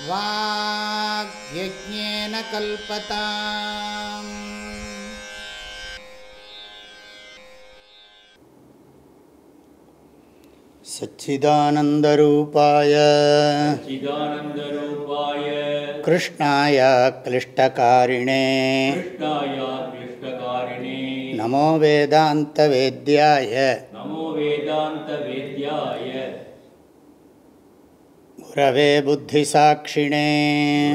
वाग्यज्ञेन कल्पताम्। सच्चिदानन्दरूपाय चिदानन्दरूपाय कृष्णाय क्लिष्टकारिणे। कृष्णाय क्लिष्टकारिणे। नमो वेदान्तवेद्याय। नमो वेदान्तवेद्याय गुरवे बुद्धिसाक्षिणे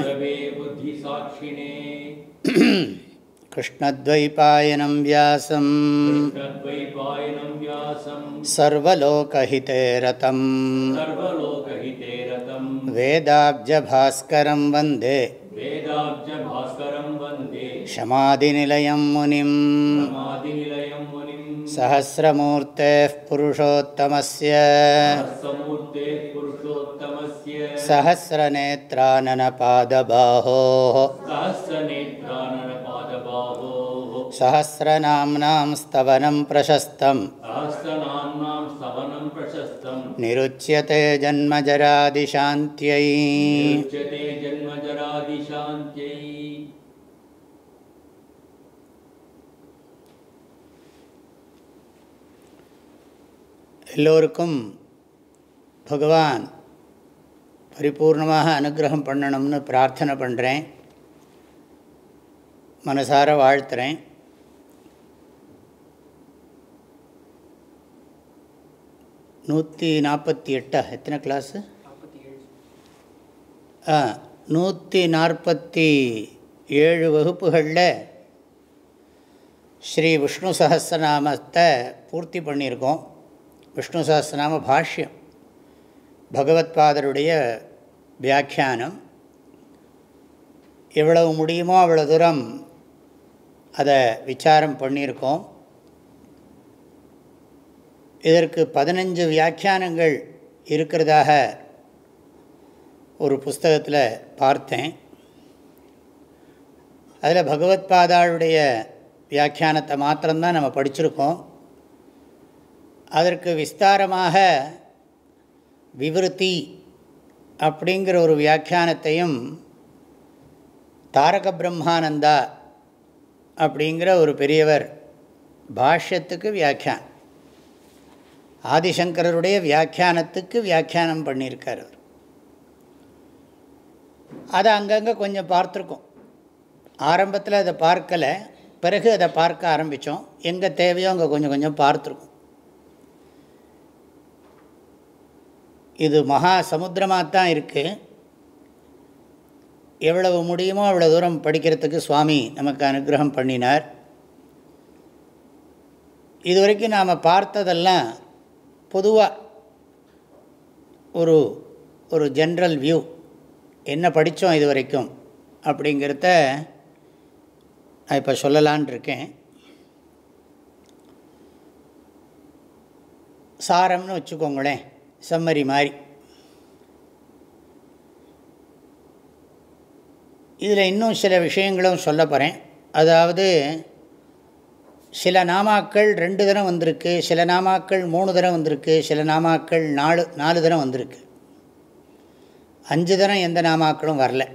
गुरवे बुद्धिसाक्षिणे कृष्णद्वैपायनं व्यासम् कृष्णद्वैपायनं व्यासं सर्वलोकहिते रतम् सर्वलोकहिते रतं वेदाब्जभास्करं वन्दे वेदाब्जभास्करं वन्दे शमादिनिलयं मुनिम् समाधिनिलयं मुनिं सहस्रमूर्तेः पुरुषोत्तमस्य। सहस्रनेत्राननपादभाः सहस्रनाम्नां स्तवनं प्रशस्तम्। निरुच्यते जन्मजरादिशान्त्यैत्यै எல்லோருக்கும் பகவான் பரிபூர்ணமாக அனுகிரகம் பண்ணணும்னு பிரார்த்தனை பண்ணுறேன் மனசார வாழ்த்துறேன். நூற்றி நாற்பத்தி எட்டா? எத்தனை கிளாஸு ஆ நூற்றி நாற்பத்தி ஏழு வகுப்புகளில் ஸ்ரீ விஷ்ணு சகசிரநாமத்தை பூர்த்தி பண்ணியிருக்கோம். விஷ்ணு சஹஸ்ரநாம பாஷ்யம். பகவத்பாதருடைய வியாக்கியானம் எவ்வளவு முடியுமோ அவ்வளோ தூரம் அதை விசாரம் பண்ணியிருக்கோம். இதற்கு பதினஞ்சு வியாக்கியானங்கள் இருக்கிறதாக ஒரு புஸ்தகத்தில் பார்த்தேன். அதில் பகவத்பாதாளுடைய வியாக்கியானத்தை மாத்திரம்தான் நம்ம படிச்சிருக்கோம். அதற்கு விஸ்தாரமாக விவருத்தி அப்படிங்கிற ஒரு வியாக்கியானத்தையும் தாரக பிரம்மானந்தா அப்படிங்கிற ஒரு பெரியவர் பாஷ்யத்துக்கு வியாக்கியான். ஆதிசங்கரருடைய வியாக்கியானத்துக்கு வியாக்கியானம் பண்ணியிருக்கார் அவர். அதை அங்கங்கே கொஞ்சம் பார்த்துருக்கோம். ஆரம்பத்தில் அதை பார்க்கலை பிறகு அதை பார்க்க ஆரம்பித்தோம் எங்கே தேவையோ அங்கே கொஞ்சம் கொஞ்சம் பார்த்துருக்கோம். இது மகா சமுத்திரமாக தான் இருக்குது எவ்வளவு முடியுமோ அவ்வளோ தூரம் படிக்கிறதுக்கு சுவாமி நமக்கு அனுகிரகம் பண்ணினார். இதுவரைக்கும் நாம் பார்த்ததெல்லாம் பொதுவாக ஒரு ஒரு ஜென்ரல் வியூ என்ன படித்தோம் இது வரைக்கும் அப்படிங்கிறத நான் இப்போ சொல்லலான் இருக்கேன். சாரம்னு வச்சுக்கோங்களேன். சம்மரி மாதிரி இதில் இன்னும் சில விஷயங்களும் சொல்ல போகிறேன் அதாவது சில நாமாக்கள் ரெண்டு தினம் வந்திருக்கு சில நாமாக்கள் மூணு தினம் வந்திருக்கு சில நாமாக்கள் நாலு நாலு தினம் வந்திருக்கு. அஞ்சு தினம் எந்த நாமாக்களும் வரல.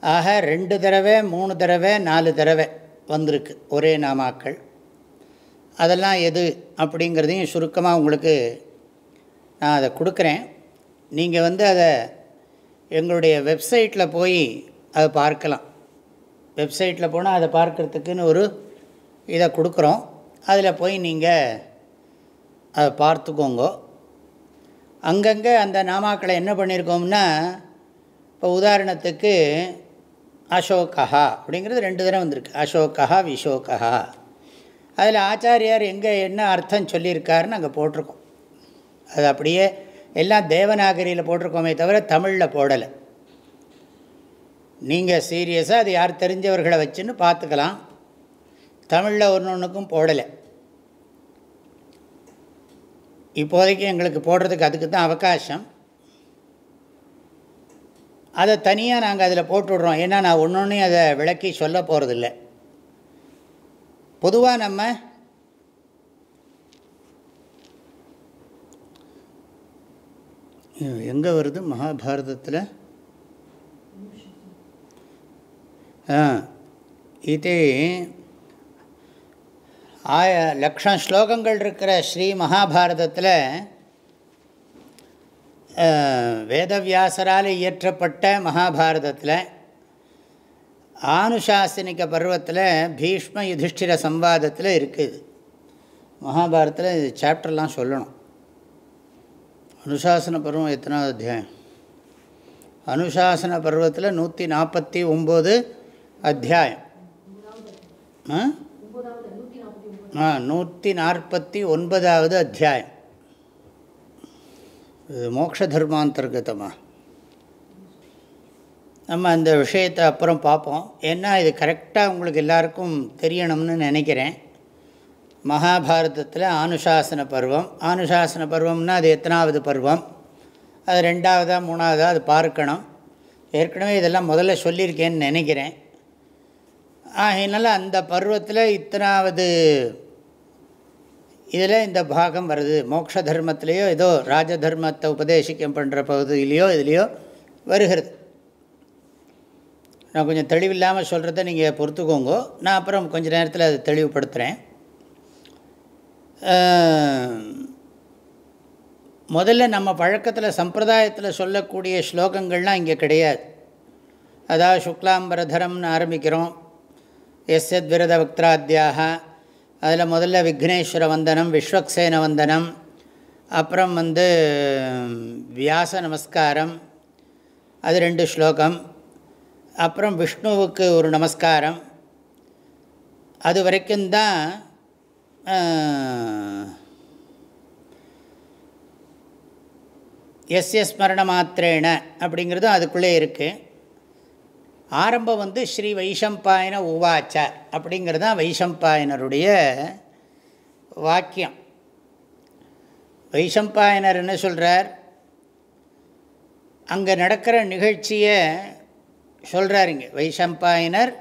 ஆக ரெண்டு தடவை மூணு தடவை நாலு தடவை வந்திருக்கு ஒரே நாமாக்கள். அதெல்லாம் எது அப்படிங்கிறதையும் சுருக்கமாக உங்களுக்கு நான் அதை கொடுக்குறேன். நீங்கள் வந்து அதை எங்களுடைய வெப்சைட்டில் போய் அதை பார்க்கலாம். வெப்சைட்டில் போனால் அதை பார்க்குறதுக்குன்னு ஒரு இதை கொடுக்குறோம். அதில் போய் நீங்கள் அதை பார்த்துக்கோங்க. அங்கங்கே அந்த நாமாக்களை என்ன பண்ணியிருக்கோம்னா இப்போ உதாரணத்துக்கு அசோகா அப்படிங்கிறது ரெண்டு தடவை வந்திருக்கு. அசோகா விஷோகா அதில் ஆச்சாரியார் எங்கே என்ன அர்த்தம் சொல்லியிருக்காருன்னு அங்கே போட்டிருக்கோம். அது அப்படியே எல்லாம் தேவநாகரியில் போட்டிருக்கோமே தவிர தமிழில் போடலை. நீங்கள் சீரியஸாக அது யார் தெரிஞ்சவர்களை வச்சுன்னு பார்த்துக்கலாம். தமிழில் ஒன்று ஒன்றுக்கும் போடலை. இப்போதைக்கு எங்களுக்கு போடுறதுக்கு அதுக்கு தான் அவகாசம். அதை தனியாக நாங்கள் அதில் போட்டுவிட்றோம் ஏன்னா நான் ஒன்று ஒன்றையும் அதை விளக்கி சொல்ல போகிறதில்ல பொதுவாக நம்ம எங்கே வருது? மகாபாரதத்தில்? இது ஆய லக்ஷம் ஸ்லோகங்கள் இருக்கிற ஸ்ரீ மகாபாரதத்தில் வேதவியாசரால் இயற்றப்பட்ட மகாபாரதத்தில் ஆனுஷாசனிக பருவத்தில் பீஷ்ம யுதிஷ்டிர சம்வாதத்தில் இருக்குது. மகாபாரதத்தில் சாப்டர்லாம் சொல்லணும். அனுசாசன பருவம் எத்தனாவது அத்தியாயம்? அனுசாசன பருவத்தில் நூற்றி நாற்பத்தி ஒம்பது அத்தியாயம். ஆ? ஆ நூற்றி நாற்பத்தி ஒன்பதாவது அத்தியாயம். இது மோக்ஷ தர்மாந்தர்கதமாக நம்ம அந்த விஷயத்தை அப்புறம் பார்ப்போம். ஏன்னா இது கரெக்டாக உங்களுக்கு எல்லாருக்கும் தெரியணும்னு நினைக்கிறேன். மகாபாரதத்தில் ஆனுசாசன பருவம். ஆனுசாசன பருவம்னா அது எத்தனாவது பருவம்? அது ரெண்டாவதா மூணாவதா அது பார்க்கணும். ஏற்கனவே இதெல்லாம் முதல்ல சொல்லியிருக்கேன்னு நினைக்கிறேன். ஆகையினால அந்த பருவத்தில் இத்தனாவது இதில் இந்த பாகம் வருது. மோட்ச தர்மத்திலேயோ ஏதோ ராஜ தர்மத்தை உபதேசிக்கம் பண்ணுற பகுதியிலையோ இதுலேயோ வருகிறது. நான் கொஞ்சம் தெளிவில்லாமல் சொல்கிறத நீங்கள் பொறுத்துக்கோங்க. நான் அப்புறம் கொஞ்சம் நேரத்தில் அதை தெளிவுபடுத்துகிறேன் முதல்ல நம்ம பழக்கத்தில் சம்பிரதாயத்தில் சொல்லக்கூடிய ஸ்லோகங்கள்லாம் இங்கே கிடையாது. அதாவது சுக்லாம்பரதரம்னு ஆரம்பிக்கிறோம். எஸ் எத் விரத வக்திராத்தியாக அதில் முதல்ல விக்னேஸ்வர வந்தனம் விஸ்வக்சேன வந்தனம் அப்புறம் வந்து வியாச நமஸ்காரம் அது ரெண்டு ஸ்லோகம். அப்புறம் விஷ்ணுவுக்கு ஒரு நமஸ்காரம். அது வரைக்கும் தான் எஸ் எஸ் ஸ்மரண மாத்திரேன அப்படிங்கிறதும் அதுக்குள்ளே இருக்குது ஆரம்பம் வந்து ஸ்ரீ வைஷம்பாயன உவாச்ச அப்படிங்கிறது தான் வைஷம்பாயனருடைய வாக்கியம். வைஷம்பாயனர் என்ன சொல்கிறார் அங்கே நடக்கிற நிகழ்ச்சியை சொல்கிறாருங்க வைஷம்பாயனர்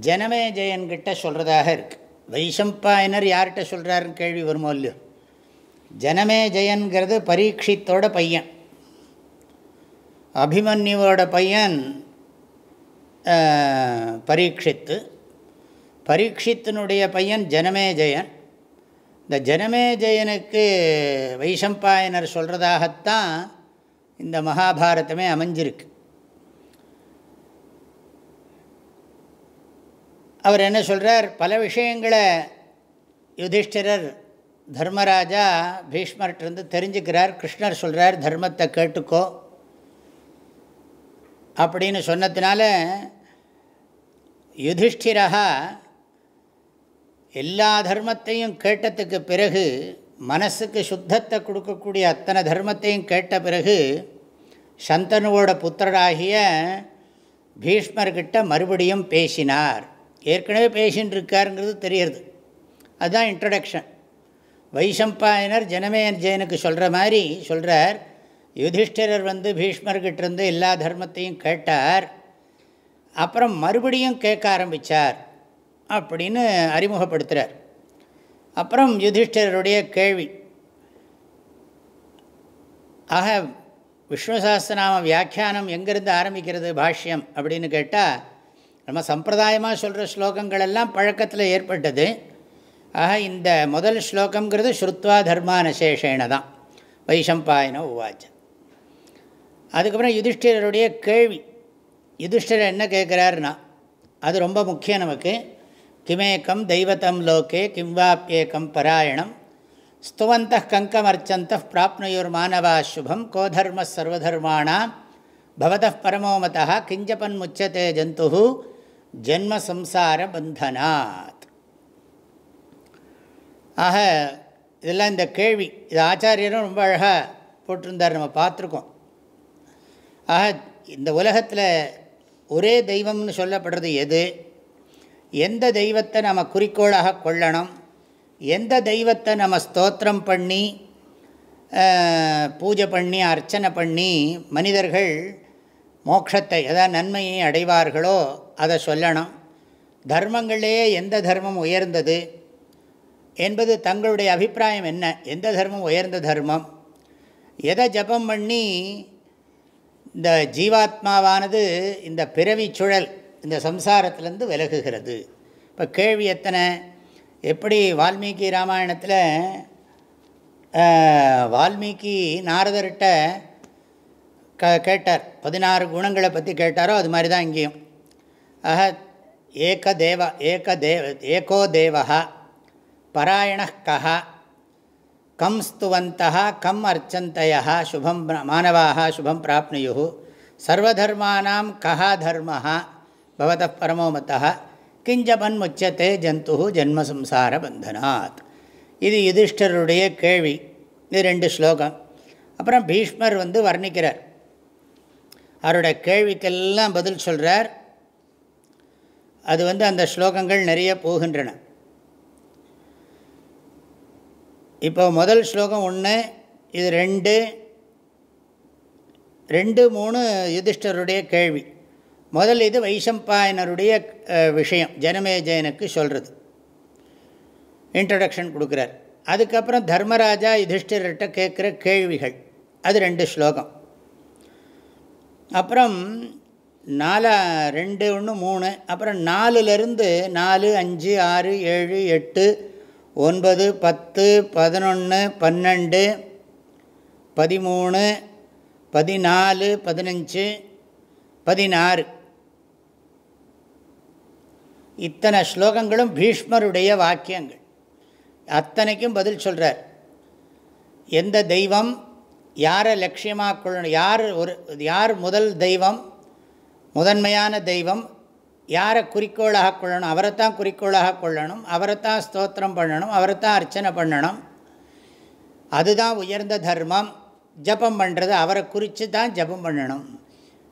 ஜனமே ஜெயன்கிட்ட சொல்கிறதாக இருக்குது வைஷம்பாயனர் யார்கிட்ட சொல்கிறாருன்னு கேள்வி வருமோ இல்லையோ? ஜனமே ஜெயன்கிறது பரீட்சித்தோட பையன். அபிமன்யுவோட பையன் பரீட்சித்து. பரீட்சித்தினுடைய பையன் ஜனமே ஜெயன். இந்த ஜனமே ஜெயனுக்கு வைஷம்பாயனர் சொல்கிறதாகத்தான் இந்த மகாபாரதமே அமைஞ்சிருக்கு. அவர் என்ன சொல்கிறார் பல விஷயங்களை யுதிஷ்டிரர் தர்மராஜா பீஷ்மர்கிட்டருந்து தெரிஞ்சுக்கிறார். கிருஷ்ணர் சொல்கிறார் தர்மத்தை கேட்டுக்கோ. அப்படின்னு சொன்னதுனால யுதிஷ்டிரா எல்லா தர்மத்தையும் கேட்டதுக்கு பிறகு மனசுக்கு சுத்தத்தை கொடுக்கக்கூடிய அத்தனை தர்மத்தையும் கேட்ட பிறகு சந்தனுவோட புத்திரராகிய பீஷ்மர்கிட்ட மறுபடியும் பேசினார். ஏற்கனவே பேசின்னு இருக்காருங்கிறது தெரியுது அதுதான் இன்ட்ரடக்ஷன் வைஷம்பாயனர் ஜனமேஜயனுக்கு சொல்கிற மாதிரி சொல்கிறார் யுதிஷ்டிரர் வந்து பீஷ்மர்கிட்டருந்து எல்லா தர்மத்தையும் கேட்டார் அப்புறம் மறுபடியும் கேட்க ஆரம்பித்தார் அப்படின்னு அறிமுகப்படுத்துகிறார் அப்புறம் யுதிஷ்டிரருடைய கேள்வி ஆக விஸ்வசாஸ்திரநாம வியாக்கியானம் எங்கேருந்து ஆரம்பிக்கிறது பாஷ்யம்? அப்படின்னு கேட்டால் நம்ம சம்பிரதாயமாக சொல்கிற ஸ்லோகங்கள் எல்லாம் பழக்கத்தில் ஏற்பட்டது. ஆக இந்த முதல் ஸ்லோகங்கிறது ஸ்ருத்வா தர்மானசேஷேன தான். வைஷம்பாயின உவாச்ச. அதுக்கப்புறம் யுதிஷ்டிரருடைய கேள்வி. யுதிஷ்டிரர் என்ன கேட்குறாருன்னா அது ரொம்ப முக்கியம் நமக்கு. கிமேக்கம் தெய்வத்தம் லோகே கிம்வாப்பியேக்கம் பராயணம். ஸ்துவந்த கங்கமர்ச்சந்த பிராப்னுயோர் மாணவா சுபம் கோதர்ம சர்வதர்மாணாம். பவத பரமோமதா கிஞ்சபன் முச்சதே ஜந்து ஜென்மசம்சார பந்தனாத் ஆக இதெல்லாம் இந்த கேள்வி. இது ஆச்சாரியரும் ரொம்ப அழகாக போட்டிருந்தார் நம்ம பார்த்துருக்கோம். ஆக இந்த உலகத்தில் ஒரே தெய்வம்னு சொல்லப்படுறது எது? எந்த தெய்வத்தை நம்ம குறிக்கோளாக கொள்ளணும்? எந்த தெய்வத்தை நம்ம ஸ்தோத்திரம் பண்ணி பூஜை பண்ணி அர்ச்சனை பண்ணி மனிதர்கள் மோட்சத்தை எதாவது நன்மையை அடைவார்களோ அதை சொல்லணும். தர்மங்களிலேயே எந்த தர்மம் உயர்ந்தது? என்பது தங்களுடைய அபிப்பிராயம் என்ன? எந்த தர்மம் உயர்ந்த தர்மம்? எதை ஜபம் பண்ணி இந்த ஜீவாத்மாவானது இந்த பிறவி சுழல் இந்த சம்சாரத்திலேருந்து விலகுகிறது? இப்போ கேள்வி எத்தனை? எப்படி வால்மீகி ராமாயணத்தில் வால்மீகி நாரதர்கிட்ட க கேட்டார். பதினாறு குணங்களை பற்றி கேட்டாரோ அது மாதிரி தான் இங்கேயும். ஆக ஏக தேவ ஏக தேவ ஏகோ தேவா பராயண கஹ கம் ஸ்துவந்தः கம் அர்ச்சந்தயः சுபம் மாணவாக சுபம் பிராப்னுயு சர்வதர்மானாம் கஹ தர்ம பவத பரமோ மத்தः கிஞ்சபன் முச்சத்தே ஜந்து ஜென்மசம்சார பந்தனாத். இது யுதிஷ்டருடைய கேள்வி. இது ரெண்டு ஸ்லோகம். அப்புறம் பீஷ்மர் வந்து வர்ணிக்கிறார். அவருடைய கேள்விக்கெல்லாம் பதில் சொல்கிறார் அது வந்து அந்த ஸ்லோகங்கள் நிறைய போகின்றன. இப்போ முதல் ஸ்லோகம் ஒன்று இது ரெண்டு ரெண்டு மூணு யுதிஷ்டருடைய கேள்வி. முதல் இது வைசம்பாயனருடைய விஷயம் ஜனமேஜயனுக்கு சொல்கிறது இன்ட்ரடக்ஷன் கொடுக்குறார். அதுக்கப்புறம் தர்மராஜா யுதிஷ்டிரர்கிட்ட கேட்குற கேள்விகள். அது ரெண்டு ஸ்லோகம். அப்புறம் நாலா ரெண்டு ஒன்று மூணு அப்புறம் நாலுலேருந்து நாலு அஞ்சு ஆறு ஏழு எட்டு ஒன்பது பத்து பதினொன்று பன்னெண்டு பதிமூணு பதினாலு பதினஞ்சு பதினாறு. இத்தனை ஸ்லோகங்களும் பீஷ்மருடைய வாக்கியங்கள். அத்தனைக்கும் பதில் சொல்கிறார் எந்த தெய்வம் யாரை லட்சியமாக கொள்ளணும்? யார் ஒரு யார் முதல் தெய்வம்? முதன்மையான தெய்வம்? யாரை குறிக்கோளாக கொள்ளணும்? அவரைத்தான் குறிக்கோளாக கொள்ளணும். அவரைத்தான் ஸ்தோத்திரம் பண்ணணும். அவரைத்தான் அர்ச்சனை பண்ணணும். அதுதான் உயர்ந்த தர்மம். ஜபம் பண்ணுறது அவரை குறித்து தான் ஜபம் பண்ணணும்.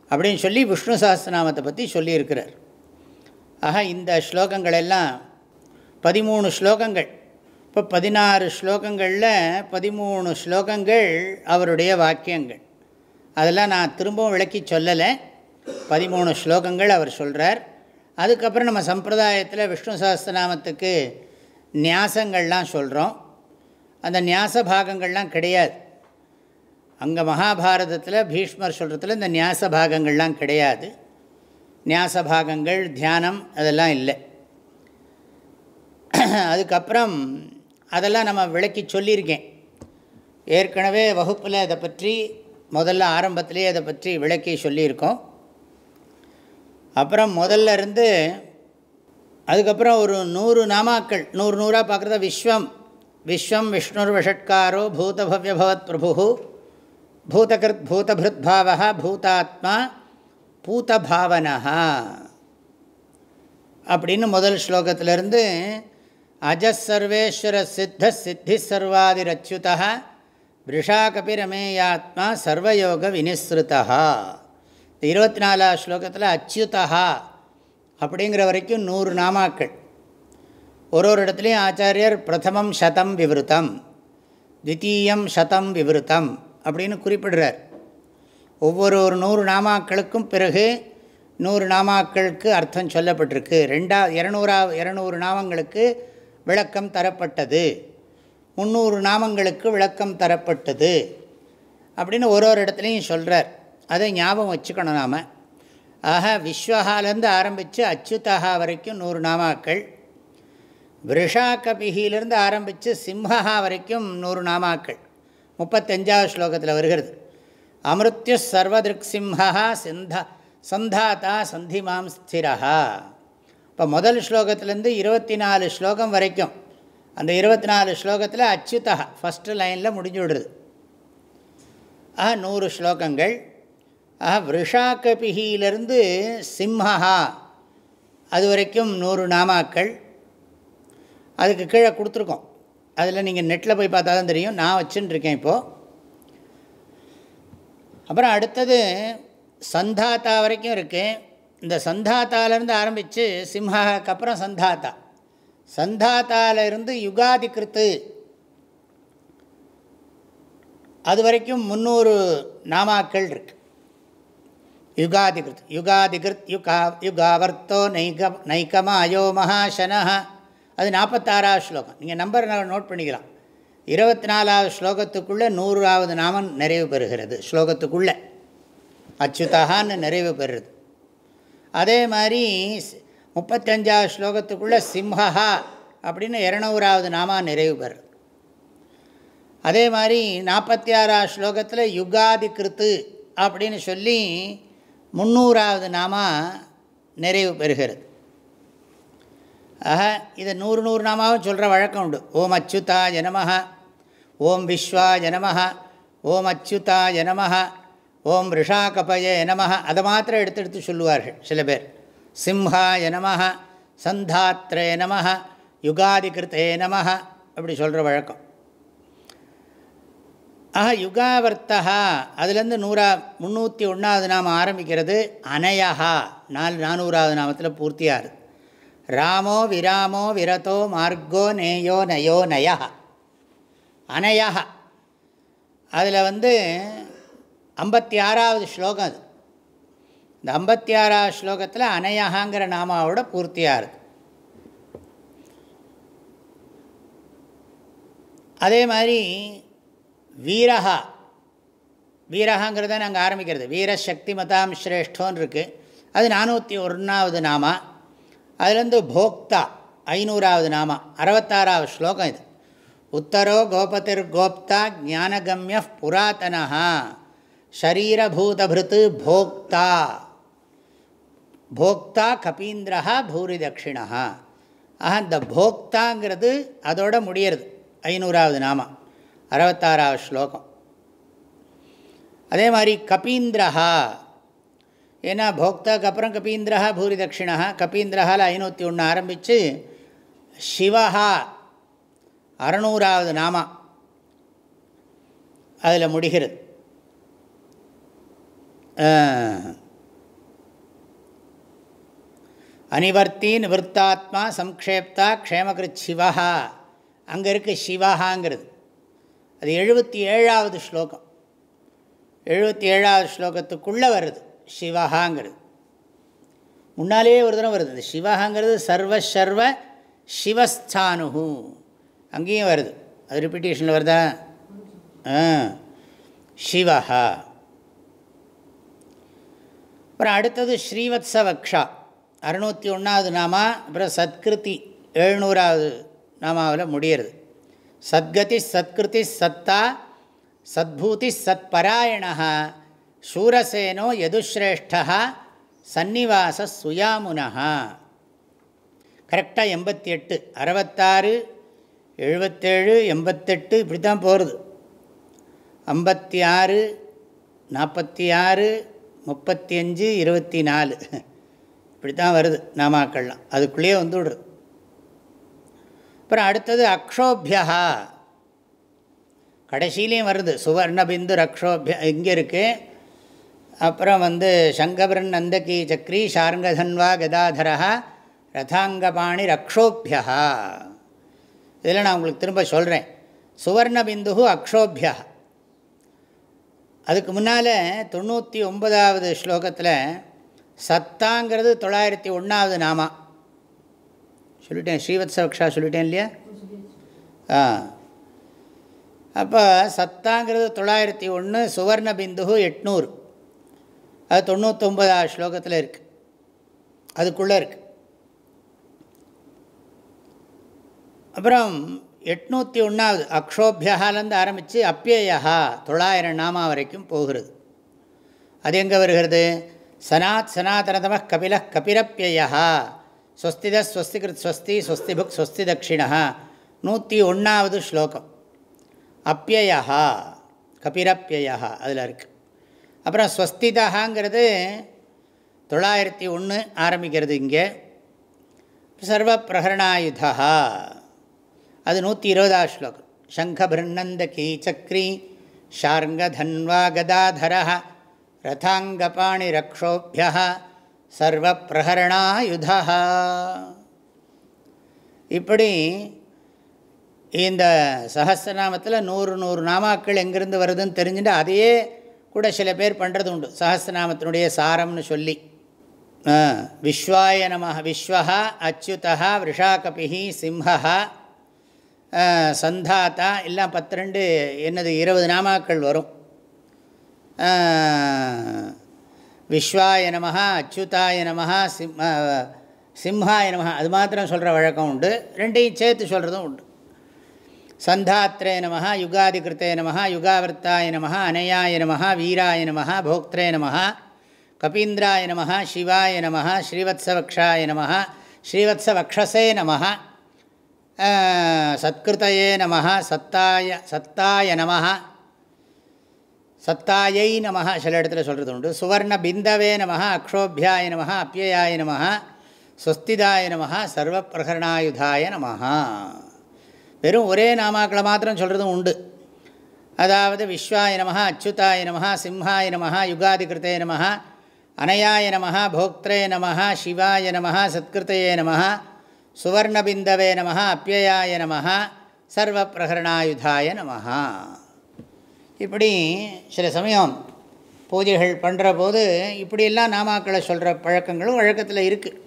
அப்படின்னு சொல்லி விஷ்ணு சஹஸ்ரநாமத்தை பற்றி சொல்லியிருக்கிறார். ஆக இந்த ஸ்லோகங்கள் எல்லாம் பதிமூணு ஸ்லோகங்கள். இப்போ பதினாறு ஸ்லோகங்களில் பதிமூணு ஸ்லோகங்கள் அவருடைய வாக்கியங்கள். அதெல்லாம் நான் திரும்பவும் விளக்கி சொல்லலை. பதிமூணு ஸ்லோகங்கள் அவர் சொல்கிறார் அதுக்கப்புறம் நம்ம சம்பிரதாயத்தில் விஷ்ணு சஹஸ்ரநாமத்துக்கு நியாசங்கள்லாம் சொல்கிறோம் அந்த நியாச பாகங்கள்லாம் கிடையாது. அங்கே மகாபாரதத்தில் பீஷ்மர் சொல்கிறதுல இந்த நியாச பாகங்கள்லாம் கிடையாது. நியாச பாகங்கள் தியானம் அதெல்லாம் இல்லை. அதுக்கப்புறம் அதெல்லாம் நம்ம விளக்கி சொல்லியிருக்கேன். ஏற்கனவே வகுப்பில் இதை பற்றி முதல்ல ஆரம்பத்திலே அதை பற்றி விளக்கி சொல்லியிருக்கோம். அப்புறம் முதல்ல இருந்து அதுக்கப்புறம் ஒரு நூறு நாமாக்கள் நூறு நூறாக பார்க்குறத விஸ்வம். விஸ்வம் விஷ்ணுர் விஷட்காரோ பூதபவ்யபவத் பிரபு பூதகிருத் பூதபிருத் பாவா பூதாத்மா பூதபாவனா அப்படின்னு முதல் ஸ்லோகத்திலேருந்து அஜசர்வேஸ்வர சித்த சித்தி சர்வாதிரச்சுதா விஷா கபிரமேயாத்மா சர்வயோக வினிஸ்ருதா இருபத்தி நாலாவது ஸ்லோகத்தில் அச்சுதா அப்படிங்கிற வரைக்கும் நூறு நாமாக்கள். ஒரு ஒரு இடத்துலையும் ஆச்சாரியர் பிரதமம் சதம் விவருத்தம் தித்தீயம் சதம் விவருத்தம் அப்படின்னு குறிப்பிடுறார். ஒவ்வொரு ஒரு நூறு நாமாக்களுக்கும் பிறகு நூறு நாமாக்களுக்கு அர்த்தம் சொல்லப்பட்டிருக்கு. ரெண்டா இரநூறா இரநூறு நாமங்களுக்கு விளக்கம் தரப்பட்டது. முந்நூறு நாமங்களுக்கு விளக்கம் தரப்பட்டது. அப்படின்னு ஒரு ஒரு இடத்துலையும் சொல்கிறார் அதை ஞாபகம் வச்சுக்கணும் நாம். ஆக விஸ்வஹாலேருந்து ஆரம்பித்து அச்சுதஹா வரைக்கும் நூறு நாமாக்கள். விருஷா கபிகிலேருந்து ஆரம்பித்து சிம்ஹா வரைக்கும் நூறு நாமாக்கள். முப்பத்தஞ்சாவது ஸ்லோகத்தில் வருகிறது. அமிருத்யு சர்வதிருக்சிம்ஹா சிந்தா சந்தாத்தா சந்திமாம் ஸ்திரஹா. இப்போ முதல் ஸ்லோகத்துலேருந்து இருபத்தி நாலு ஸ்லோகம் வரைக்கும் அந்த இருபத்தி நாலு ஸ்லோகத்தில் அச்சுதா ஃபஸ்ட்டு லைனில் முடிஞ்சு விடுறது ஆஹா நூறு ஸ்லோகங்கள். ஆஹா விருஷாக்கபிகியிலிருந்து சிம்ஹா அது வரைக்கும் நூறு நாமாக்கள். அதுக்கு கீழே கொடுத்துருக்கோம். அதில் நீங்கள் நெட்டில் போய் பார்த்தா தான் தெரியும். நான் வச்சுன்னு இருக்கேன் இப்போது அப்புறம் அடுத்தது சந்தாத்தா வரைக்கும் இருக்குது இந்த சந்தாத்தாலேருந்து ஆரம்பித்து சிம்ஹாக்கு அப்புறம் சந்தாத்தா. சந்தாத்தாலிருந்து யுகாதி கிருத்து அது வரைக்கும் முந்நூறு நாமாக்கள் இருக்கு. யுகாதிகிருத் யுகாதிகிருத் யுகா யுகாவர்த்தோ நைக நைக்கமாயோ மகாசன அது நாற்பத்தாறாவது ஸ்லோகம். நீங்கள் நம்பர் நோட் பண்ணிக்கலாம். இருபத்தி நாலாவது ஸ்லோகத்துக்குள்ளே நூறாவது நாமம் நிறைவு பெறுகிறது. ஸ்லோகத்துக்குள்ளே. அச்சுதான்னு நிறைவு பெறுறது. அதே மாதிரி முப்பத்தஞ்சாவது ஸ்லோகத்துக்குள்ளே சிம்ஹா அப்படின்னு இரநூறாவது நாமா நிறைவு பெறு அதே மாதிரி நாற்பத்தி ஆறாவது ஸ்லோகத்தில் யுகாதி கிருத்து அப்படின்னு சொல்லி முந்நூறாவது நாமா நிறைவு பெறுகிறது. ஆக இதை நூறு நூறு நாமாவும் சொல்கிற வழக்கம் உண்டு. ஓம் அச்சுதா ஜனமஹா ஓம் விஸ்வா ஜனமஹா ஓம் அச்சுதா ஜனமஹா ஓம் ரிஷா கபயே நமஹ. அதை மாத்திரம் எடுத்து எடுத்து சொல்லுவார்கள் சில பேர். சிம்ஹா நமஹ சந்தாத்ரே நமஹ யுகாதி கிருத்தே நமஹ அப்படி சொல்கிற வழக்கம். ஆஹா யுகாவர்த்தா அதுலேருந்து நூறா முந்நூற்றி ஒன்றாவது நாம ஆரம்பிக்கிறது அனயஹா நாலு நானூறாவது நாமத்தில் பூர்த்தியாகுது. ராமோ விராமோ விரதோ மார்க்கோ நேயோ நயோ நயா அனயா அதில் வந்து ஐம்பத்தி ஆறாவது ஸ்லோகம் அது. இந்த ஐம்பத்தி ஆறாவது ஸ்லோகத்தில் அனையகாங்கிற நாமாவோட பூர்த்தியாக இருக்குது அதே மாதிரி வீரஹா. வீரகாங்கிறத நாங்கள் ஆரம்பிக்கிறது. வீரசக்தி மதாம் ஸ்ரேஷ்டோன்னு இருக்குது அது நானூற்றி ஒன்றாவது நாமா. அதுலேருந்து போக்தா ஐநூறாவது நாமா. அறுபத்தாறாவது ஸ்லோகம் இது. உத்தரோ கோபதிர் கோப்தா ஞானகம்ய புராத்தனா ஷரீரபூதபிருத்து போக்தா. போக்தா கபீந்திரா பூரி தட்சிணா ஆக இந்த போக்தாங்கிறது அதோட முடியறது. ஐநூறாவது நாமா அறுபத்தாறாவது ஸ்லோகம். அதே மாதிரி கபீந்திரஹா. ஏன்னா போக்தாக்கு அப்புறம் கபீந்திரஹா பூரி தட்சிணா கபீந்திரஹால் ஐநூற்றி ஒன்று ஆரம்பித்து சிவஹா. அறநூறாவது நாமா அதில் முடிகிறது. அனிவர்த்தி நிவர்த்தாத்மா சம்க்ஷேப்தா க்ஷேமகிருத் சிவா அங்கே இருக்க சிவஹாங்கிறது. அது எழுபத்தி ஏழாவது ஸ்லோகம். எழுபத்தி ஏழாவது ஸ்லோகத்துக்குள்ளே வருது. சிவஹாங்கிறது. முன்னாலேயே ஒரு தினம் வருது. சிவஹாங்கிறது சிவஹாங்கிறது சர்வ சிவஸ்தானு அங்கேயும் வருது. அது ரிப்பீட்டேஷனில் வருதா? ஆ. சிவஹா. அப்புறம் அடுத்தது ஸ்ரீவத்சவக்ஷா. அறுநூற்றி ஒன்றாவது நாமா அப்புறம் சத்கிருதி எழுநூறாவது நாமாவில் முடியறது. சத்கதி சத்கிருதி சத்தா சத்பூதி சத்பராயணா சூரசேனோ யதுஸ்ரேஷ்டா சந்நிவாச சுயாமுனஹா. கரெக்டாக எண்பத்தி எட்டு அறுபத்தாறு எழுபத்தேழு எண்பத்தெட்டு இப்படி தான் போகிறது ஐம்பத்தி ஆறு நாற்பத்தி ஆறு முப்பத்தி அஞ்சு இருபத்தி நாலு இப்படி தான் வருது நாமாக்கள்லாம். அதுக்குள்ளேயே வந்து விடுறது அப்புறம் அடுத்தது அக்ஷோபியா. கடைசியிலையும் வருது. சுவர்ணபிந்து ரக்ஷோபிய இங்கே இருக்குது அப்புறம் வந்து சங்கபரன் நந்தகி சக்ரி ஷார்ங்கதன்வா கதாதரா ரதாங்கபாணி ரக்ஷோபியா. இதில் நான் உங்களுக்கு திரும்ப சொல்கிறேன் சுவர்ணபிந்து அக்ஷோபியா. அதுக்கு முன்னால் தொண்ணூற்றி ஒன்பதாவது ஸ்லோகத்தில் சத்தாங்கிறது தொள்ளாயிரத்தி ஒன்றாவது நாமா. சொல்லிட்டேன் ஸ்ரீவத்சவக்ஷா சொல்லிட்டேன் இல்லையா? ஆ. அப்போ சத்தாங்கிறது தொள்ளாயிரத்தி ஒன்று சுவர்ண பிந்து எட்நூறு. அது தொண்ணூற்றொம்பதாவது ஸ்லோகத்தில் இருக்குது அதுக்குள்ளே இருக்குது அப்புறம் எட்நூற்றி ஒன்றாவது அக்ஷோபியகாலேருந்து ஆரம்பித்து அப்பியயா தொள்ளாயிரம் நாமா வரைக்கும் போகிறது. அது எங்கே வருகிறது? சனாத் சனாதனதம கபில கபிரப்பியா ஸ்வஸ்தித ஸ்வஸ்திகிருத் ஸ்வஸ்தி ஸ்வஸ்தி புக் ஸ்வஸ்தி தட்சிணா நூற்றி ஒன்றாவது ஸ்லோகம். அப்பியா கபிரப்பியா அதில் இருக்குது அப்புறம் ஸ்வஸ்திதாங்கிறது தொள்ளாயிரத்தி ஒன்று ஆரம்பிக்கிறது இங்கே. சர்வ பிரகரணாயுதா. அது நூற்றி இருபதாவது ஸ்லோகம். சங்கபிருநந்த கீச்சக்ரி ஷார்ங்கதன்வா கதாதர ரதாங்கபாணி ரக்ஷோபிய சர்வ பிரகரணாயுதா இப்படி இந்த சஹசிரநாமத்தில் நூறு நூறு நாமாக்கள் எங்கேருந்து வருதுன்னு தெரிஞ்சுட்டு அதையே கூட சில பேர் பண்ணுறது உண்டு. சஹசிரநாமத்தினுடைய சாரம்னு சொல்லி. விஸ்வாய நம விஸ்வா அச்சுதா விஷாகபி சிம்ஹா சந்தாத்தா எல்லாம் பத்திரெண்டு என்னது இருபது நாமாக்கள் வரும். விஸ்வாய நமஹ அச்சுதாய நமஹ சிம் சிம்ஹாய நமஹ அது மாத்திரம் சொல்கிற வழக்கம் உண்டு. ரெண்டையும் சேர்த்து சொல்கிறதும் உண்டு. சந்தாத்ரே யுகாதி கிருத்தே நம யுகாவர்த்தாய நம அனயாய நம வீராய நம போக்திரே நம கபீந்திராய நம சிவாய நம ஸ்ரீவத்சவக்ஷாய நம ஸ்ரீவத்சவக்ஷசே நம சத்கிருத்தயே நம சத்தாய சத்தாய நம சத்தாயை நம சில இடத்துல சொல்கிறது உண்டு. சுவர்ண பிந்தவே நம அக்ஷோபியாய நம அப்பியாய நம ஸ்வஸ்திதாய நம சர்வ பிரகரணாயுதாய நம வெறும் ஒரே நாமாக்களை மாத்திரம் சொல்கிறதும் உண்டு. அதாவது விஸ்வாய நம அச்சுதாய நம சிம்ஹாய நம யுகாதிகிருத்தே நம அனயாய நம போக்திரே நம சிவாய நம சத்கிருத்தையே நம சுவர்ணபிந்தவே நம அப்பியாய நம சர்வப்பிரகரணாயுதாய நம. இப்படி சில சமயம் பூஜைகள் பண்ணுற போது இப்படியெல்லாம் நாமாக்களை சொல்கிற பழக்கங்களும் வழக்கத்தில் இருக்குது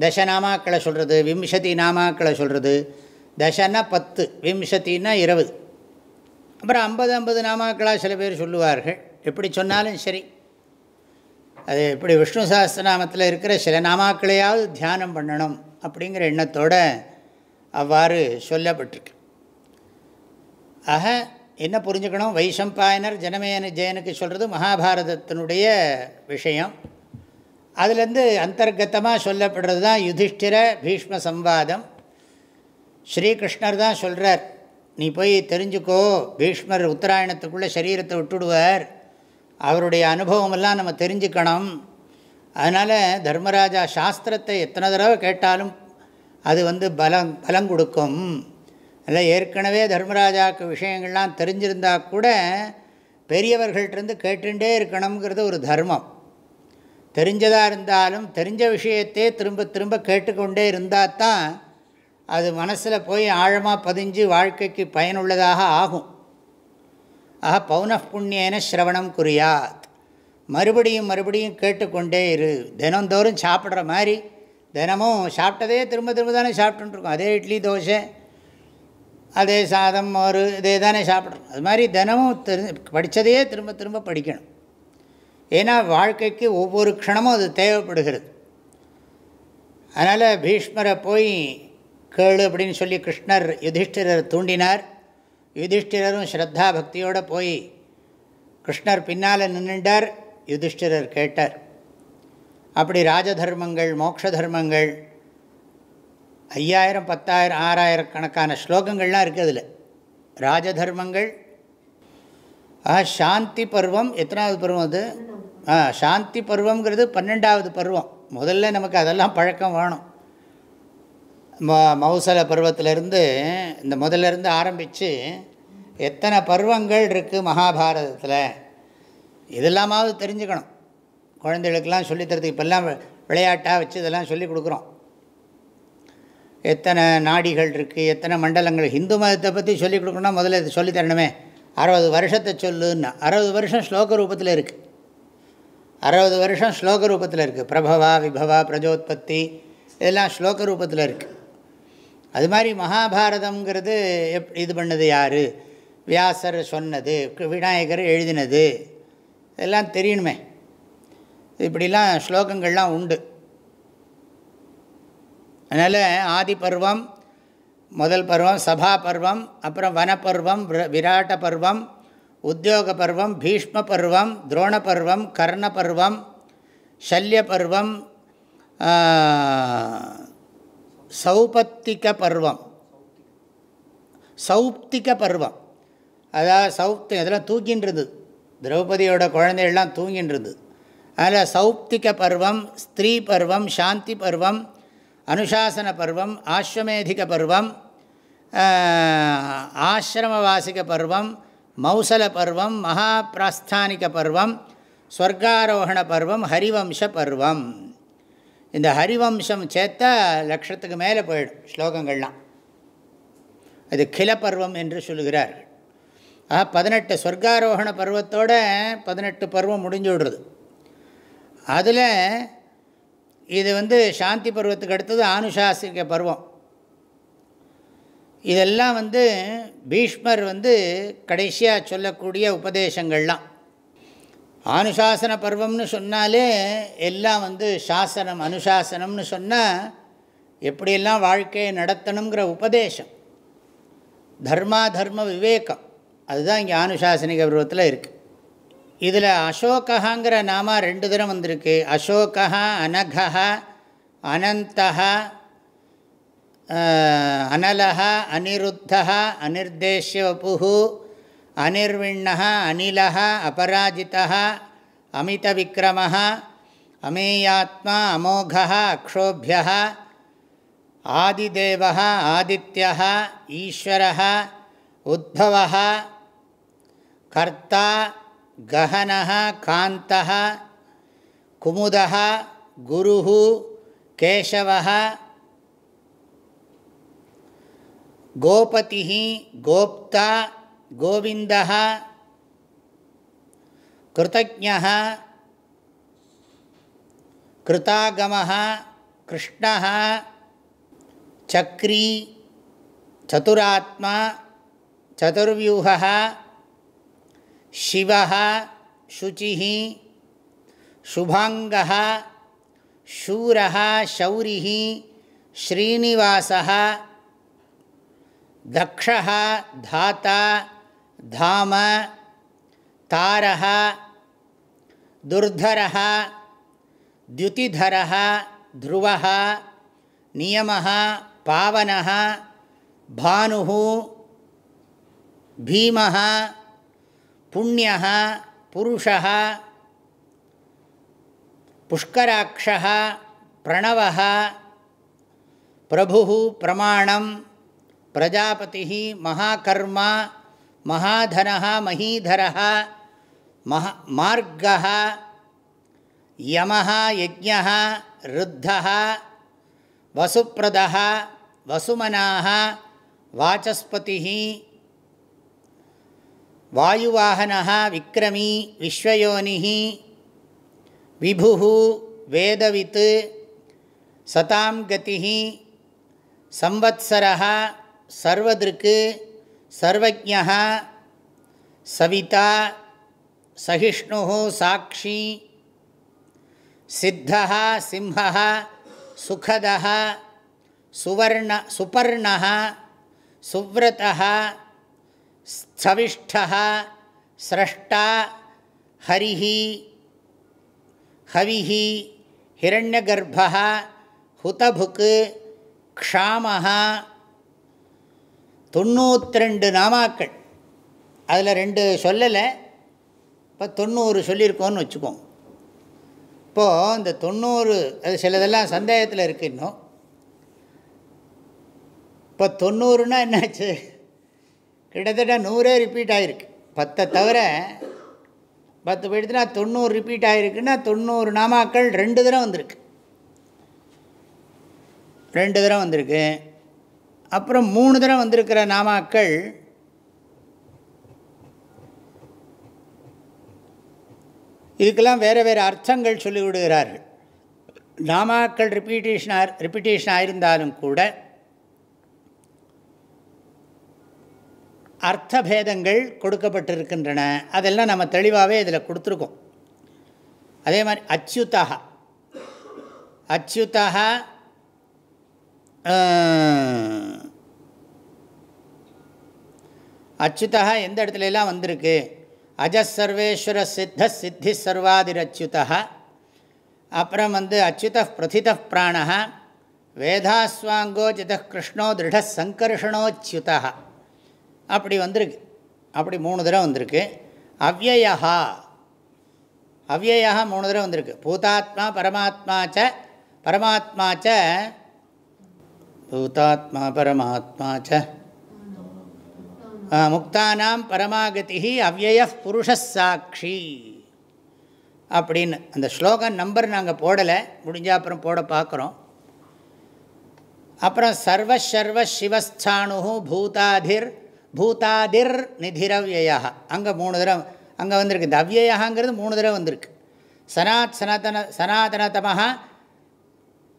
தச நாமாக்களை சொல்கிறது விம்சதி நாமாக்களை சொல்கிறது தசன்னா பத்து விம்சத்தின்னா இருபது. அப்புறம் ஐம்பது ஐம்பது நாமாக்களாக சில பேர் சொல்லுவார்கள். எப்படி சொன்னாலும் சரி. அது இப்படி விஷ்ணு சாஸ்திரநாமத்தில் இருக்கிற சில நாமாக்களையாவது தியானம் பண்ணணும். அப்படிங்கிற எண்ணத்தோடு அவ்வாறு சொல்லப்பட்டிருக்கு. ஆக என்ன புரிஞ்சுக்கணும்? வைசம்பாயனர் ஜனமேன ஜெயனுக்கு சொல்கிறது மகாபாரதத்தினுடைய விஷயம். அதுலேருந்து அந்தர்கத்தமாக சொல்லப்படுறது தான் யுதிஷ்டிர பீஷ்ம சம்வாதம். ஸ்ரீகிருஷ்ணர் தான் சொல்கிறார் நீ போய் தெரிஞ்சுக்கோ பீஷ்மர் உத்தராயணத்துக்குள்ளே சரீரத்தை விட்டுடுவார். அவருடைய அனுபவமெல்லாம் நம்ம தெரிஞ்சுக்கணும். அதனால் தர்மராஜா சாஸ்திரத்தை எத்தனை தடவை கேட்டாலும் அது வந்து பலம் பலம் கொடுக்கும். அதில் ஏற்கனவே தர்மராஜாவுக்கு விஷயங்கள்லாம் தெரிஞ்சிருந்தா கூட பெரியவர்கள்ட்டருந்து கேட்டுட்டே இருக்கணுங்கிறது ஒரு தர்மம். தெரிஞ்சதாக இருந்தாலும் தெரிஞ்ச விஷயத்தையே திரும்ப திரும்ப கேட்டுக்கொண்டே இருந்தால் தான் அது மனசில் போய் ஆழமாக பதிஞ்சு வாழ்க்கைக்கு பயனுள்ளதாக ஆகும். ஆக பௌனః புண்ணியன சிரவணம் குறியாத் மறுபடியும் மறுபடியும் கேட்டுக்கொண்டே இரு. தினந்தோறும் சாப்பிட்ற மாதிரி தினமும் சாப்பிட்டதே திரும்ப திரும்ப தானே சாப்பிட்டுருக்கோம் அதே இட்லி தோசை அதே சாதம் மோர் இதே தானே சாப்பிட்றோம். அது மாதிரி தினமும் திரு படித்ததையே திரும்ப திரும்ப படிக்கணும். ஏன்னா வாழ்க்கைக்கு ஒவ்வொரு க்ஷணமும் அது தேவைப்படுகிறது. அதனால் பீஷ்மரை போய் கேளு அப்படின்னு சொல்லி கிருஷ்ணர் யுதிஷ்டிரர் தூண்டினார். யுதிஷ்டிரரும் ஸ்ரத்தா பக்தியோடு போய் கிருஷ்ணர் பின்னால் நின்றுட்டார் யுதிஷ்டிரர் கேட்டார். அப்படி ராஜதர்மங்கள் மோக்ஷ தர்மங்கள் ஐயாயிரம் பத்தாயிரம் ஆறாயிரக்கணக்கான ஸ்லோகங்கள்லாம் இருக்குது அதில். ராஜதர்மங்கள் ஆ சாந்தி பருவம் எத்தனாவது பருவம் அது? ஆ சாந்தி பருவங்கிறது பன்னெண்டாவது பருவம். முதல்ல நமக்கு அதெல்லாம் பழக்கம் வேணும். ம மௌசல பருவத்திலேருந்து இந்த முதல்லேருந்து ஆரம்பித்து எத்தனை பருவங்கள் இருக்குது மகாபாரதத்தில்? இதெல்லாமாவது தெரிஞ்சுக்கணும். குழந்தைகளுக்கெல்லாம் சொல்லித்தரத்துக்கு இப்போல்லாம் விளையாட்டாக வச்சு இதெல்லாம் சொல்லி கொடுக்குறோம். எத்தனை நாடிகள் இருக்குது எத்தனை மண்டலங்கள் ஹிந்து மதத்தை பற்றி சொல்லிக் கொடுக்கணும்னா முதல்ல இது சொல்லித்தரணுமே அறுபது வருஷத்தை சொல்லுன்னா. அறுபது வருஷம் ஸ்லோக ரூபத்தில் இருக்குது அறுபது வருஷம் ஸ்லோக ரூபத்தில் இருக்குது பிரபவா விபவா பிரஜோத்பத்தி இதெல்லாம் ஸ்லோக ரூபத்தில் இருக்குது அது மாதிரி மகாபாரதங்கிறது எப் இது பண்ணது யார்? வியாசர் சொன்னது விநாயகர் எழுதினது. இதெல்லாம் தெரியணுமே. இப்படிலாம் ஸ்லோகங்கள்லாம் உண்டு. அதனால் ஆதி பருவம் முதல் பருவம் சபா பருவம் அப்புறம் வனப்பருவம் விராட்ட பருவம் உத்தியோக பருவம் பீஷ்ம பருவம் துரோண பருவம் கர்ண பருவம் சல்ய பருவம் சௌபத்திக பருவம். சௌப்திக பருவம். அதாவது சௌப்தி அதெல்லாம் தூக்கின்றது. திரௌபதியோட குழந்தைகள்லாம் தூங்கின்றது. அதில் சௌப்திக பருவம் ஸ்திரீ பருவம் சாந்தி பருவம் அனுசாசன பருவம் ஆஸ்வமேதிக பருவம் ஆசிரமவாசிக பருவம் மௌசல பருவம் மகாபிராஸ்தானிக பருவம் ஸ்வர்காரோகண பருவம் ஹரிவம்ச பருவம். இந்த ஹரிவம்சம் சேர்த்தா லட்சத்துக்கு மேலே போயிடும் ஸ்லோகங்கள்லாம். அது கில பருவம் என்று சொல்கிறார்கள் ஆக பதினெட்டு சொர்க்காரோகண பருவத்தோட பதினெட்டு பருவம் முடிஞ்சு விடுறது. அதில் இது வந்து சாந்தி பருவத்துக்கு அடுத்தது ஆனுசாசிக பருவம். இதெல்லாம் வந்து பீஷ்மர் வந்து கடைசியாக சொல்லக்கூடிய உபதேசங்கள்லாம். அனுசாசன பருவம்னு சொன்னாலே எல்லாம் வந்து சாசனம் அனுசாசனம்னு சொன்னால் எப்படியெல்லாம் வாழ்க்கையை நடத்தணுங்கிற உபதேசம். தர்மா தர்ம விவேகம். அதுதான் இங்கே ஆனுசாசனிக பருவத்தில் இருக்குது இதில் அசோகாங்கிற நாமா ரெண்டு தரம் வந்திருக்கு. அசோகா அனகா அனந்தா அனலஹ அனிருத்தः அனிர்தேஷ்யபு அனிர்விண்ணா அனிர்விண்ணः அனிலः அபராஜிதः அமிதவிக்ரமः அமேயாத்மா அமோகா அக்ஷோபியா ஆதிதேவः ஆதித்யः ஈஸ்வரः உத்பவः கர்த்தா கஹனः காந்தः குமுதः குருः கேசவः கோபதி கோப்தா கோவிந்த கிருத்தஜ கிருத்தாகம கிருஷ்ண சக்ரி சதுராத்மா சதுர்வியூக शिव शुचि शुभांग शूर, शौरी, श्रीनिवास, दक्ष, धाता, धाम, तार, दुर्धर, द्युतिधर, ध्रुव, नियम, पावन, भानु, भीम पुण्य पुरुष पुष्कराक्ष प्रणव प्रभु प्रमाणम प्रजापति महाकर्मा महाधन महीधर महा मार्ग यम यज्ञ रुद्ध वसुप्रद वसुमना वाचस्पति வாயுவாகனா விக்ரமி விஸ்வயோனி விபு வேதவித் சதாம் கதி சம்வத்சரா சர்வதிருக்கு சர்வஜா சவிதா சகிஷ்ணு சாட்சி சித்தா சிம்ஹா சுகதா சுவர்ண சுபர்ணா சுவ்ரதா ஸ்தவிஷ்டா ஸ்ரஷ்டா ஹரிஹி ஹவிஹி ஹிரண்யகர்ப்பா ஹுதபுக்கு க்ஷாமஹா தொண்ணூத்திரெண்டு நாமாக்கள் அதில் ரெண்டு சொல்லலை இப்போ தொண்ணூறு சொல்லியிருக்கோன்னு வச்சுக்கோம் இப்போது இந்த தொண்ணூறு அது சிலதெல்லாம் சந்தேகத்தில் இருக்குது இன்னும் இப்போ தொண்ணூறுனா என்னாச்சு கிட்டத்தட்ட நூறே ரிப்பீட் ஆகிருக்கு பத்தை தவிர பத்து போயிடுச்சுன்னா தொண்ணூறு ரிப்பீட் ஆகிருக்குன்னா தொண்ணூறு நாமாக்கள் ரெண்டு தடவை வந்திருக்கு. ரெண்டு தடவை வந்திருக்கு. அப்புறம் மூணு தடவை வந்திருக்கிற நாமாக்கள் இதுக்கெல்லாம் வேறு வேறு அர்த்தங்கள் சொல்லிவிடுகிறார்கள். நாமாக்கள் ரிப்பீட்டேஷன் ரிப்பீட்டேஷன் ஆயிருந்தாலும் கூட அர்த்தபேதங்கள் கொடுக்கப்பட்டிருக்கின்றன. அதெல்லாம் நம்ம தெளிவாகவே இதில் கொடுத்துருக்கோம். அதே மாதிரி அச்சுதா அச்சுதா அச்சுதா எந்த இடத்துல எல்லாம் வந்திருக்கு? அஜஸ் சர்வேஸ்வர சித்த சித்தி சர்வாதிரச்சுதா அப்புறம் வந்து அச்சுத பிரதித பிராண வேதாஸ்வாங்கோ ஜித கிருஷ்ணோ திருட சங்கர்ஷணோச்சுதா அப்படி வந்திருக்கு. அப்படி மூணு தடவை வந்திருக்கு. அவ்வயா அவ்வயா மூணு தடவை வந்திருக்கு. பூதாத்மா பரமாத்மா ச பரமாத்மா ச பூதாத்மா பரமாத்மா ச. முக்தானாம் பரமாகதி அவ்வய புருஷ சாட்சி அப்படின்னு அந்த ஸ்லோகன் நம்பர் நாங்கள் போடலை. முடிஞ்சால் அப்புறம் போட பார்க்குறோம். அப்புறம் சர்வசர்வ சிவஸ்தானு பூதாதிர் பூதாதிர் நிதிரவ்யா அங்கே மூணு தடவை அங்கே வந்திருக்கு. இந்த அவ்யயாங்கிறது மூணு தடவை வந்திருக்கு. சனாத் சனாதன சனாதனதமாக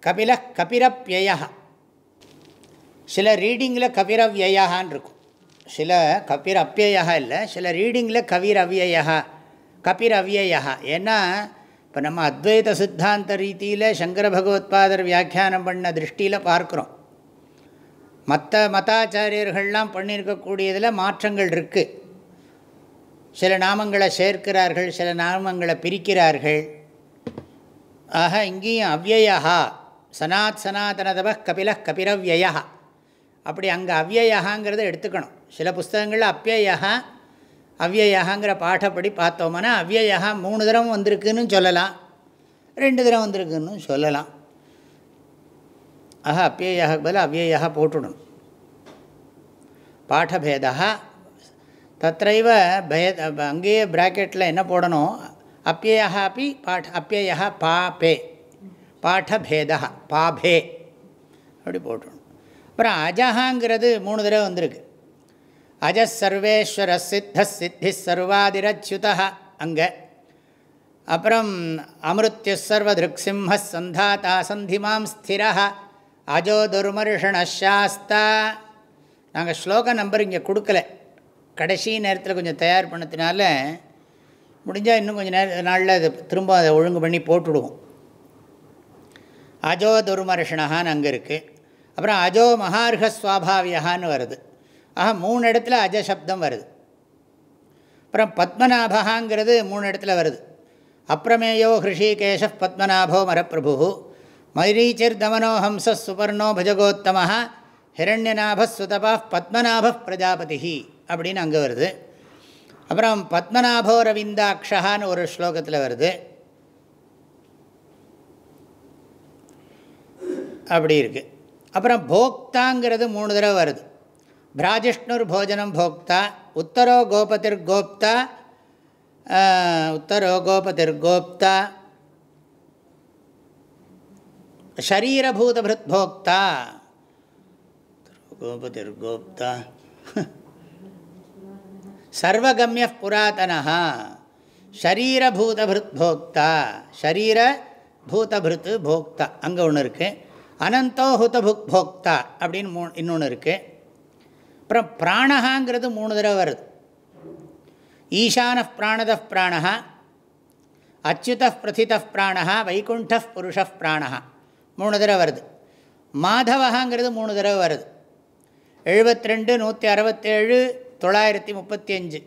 கபில கபிரப்யய சில ரீடிங்கில் கபிர இருக்கும் சில கபிர் அப்பியா இல்லை சில ரீடிங்கில் கவிர் அவ்யயா கபிர் அவ்யயா ஏன்னா இப்போ நம்ம அத்வைத சித்தாந்த ரீதியில் சங்கர பகவத்பாதர் வியாக்கியானம் பண்ண திருஷ்டியில் பார்க்குறோம். மற்ற மதாச்சாரியர்கள்லாம் பண்ணியிருக்கக்கூடியதில் மாற்றங்கள் இருக்குது சில நாமங்களை சேர்க்கிறார்கள் சில நாமங்களை பிரிக்கிறார்கள். ஆக இங்கேயும் அவ்வயா சனாத் சனாதனதவ கபில கபிரவ்யா அப்படி அங்கே அவ்வயாங்கிறத எடுத்துக்கணும். சில புஸ்தகங்களில் அப்பயா அவ்வயாங்கிற பாட்டப்படி பார்த்தோம்னா அவ்வயா மூணு தரம் வந்திருக்குன்னு சொல்லலாம் ரெண்டு தரம் வந்திருக்குன்னு சொல்லலாம். ஆஹா அப்பியாக பதில் அவ்யயாக போட்டுடணும் பாடபேதா தத்தைவ பய அங்கேயே ப்ராக்கெட்டில் என்ன போடணும்? அப்பியா அப்படி பாட் அப்பியா பா பே பாடபேதா பாபே அப்படி போட்டுடணும் அப்புறம் அஜஹாங்கிறது மூணு தடவை வந்திருக்கு। அஜ சர்வேஸ்வர சித்த சித்தி சர்வாதிரச்சுதா அங்கே. அப்புறம் அமிருத்யு சர்வதிருக்சிம்ம சந்தாத்தா சந்திமாம் ஸ்திரா அஜோ துர்மர்ஷணாஸ்தா நாங்கள் ஸ்லோக நம்பர் இங்கே கொடுக்கல. கடைசி நேரத்தில் கொஞ்சம் தயார் பண்ணதுனால முடிஞ்சால் இன்னும் கொஞ்சம் நேர நாளில் அது திரும்ப அதை ஒழுங்கு பண்ணி போட்டுடுவோம். அஜோ துர்மர்ஷணகான்னு அங்கே இருக்குது அப்புறம் அஜோ மகார்க சுவாபாவியகான்னு வருது. ஆக மூணு இடத்துல அஜ சப்தம் வருது. அப்புறம் பத்மநாபகாங்கிறது மூணு இடத்துல வருது. அப்பிரமேயோ ஹிருஷிகேஷ பத்மநாபோ மரப்பிரபு மைரீச்சிர் தமனோ சுபர்ணோ பஜகோத்தம ஹிரண்யநாப சுதபா பத்மநாப பிரஜாபதி அப்படின்னு அங்கே வருது. அப்புறம் பத்மநாபோ ரவிந்தாட்சகான்னு ஒரு ஸ்லோகத்தில் வருது. அப்படி இருக்குது அப்புறம் போக்தாங்கிறது மூணு தடவை வருது. பிராஜிஷ்ணுர் போஜனம் போக்தா உத்தரோ கோபதிர் கோப்தா உத்தரோ கோபதிர் கோப்தா ஷரீரபூதபிருத் போக்தா கோபதிர்கோப்தா சர்வகமிய புராதனா ஷரீரபூதபிருத் போக்தா ஷரீரபூதபிருத் போக்தா அங்கே ஒன்று இருக்குது அனந்தோ ஹுதபுக் போக்தா அப்படின்னு மூ இன்னொன்று இருக்குது அப்புறம் பிராணகாங்கிறது மூணு தடவை வருது. ஈசான பிராணத பிராணா அச்சுத பிரதித பிராணா வைகுண்ட புருஷ பிராணா மூணு தடவை வருது. மாதவகாங்கிறது மூணு தடவை வருது. எழுபத்தி ரெண்டு நூற்றி அறுபத்தேழு தொள்ளாயிரத்தி முப்பத்தி அஞ்சு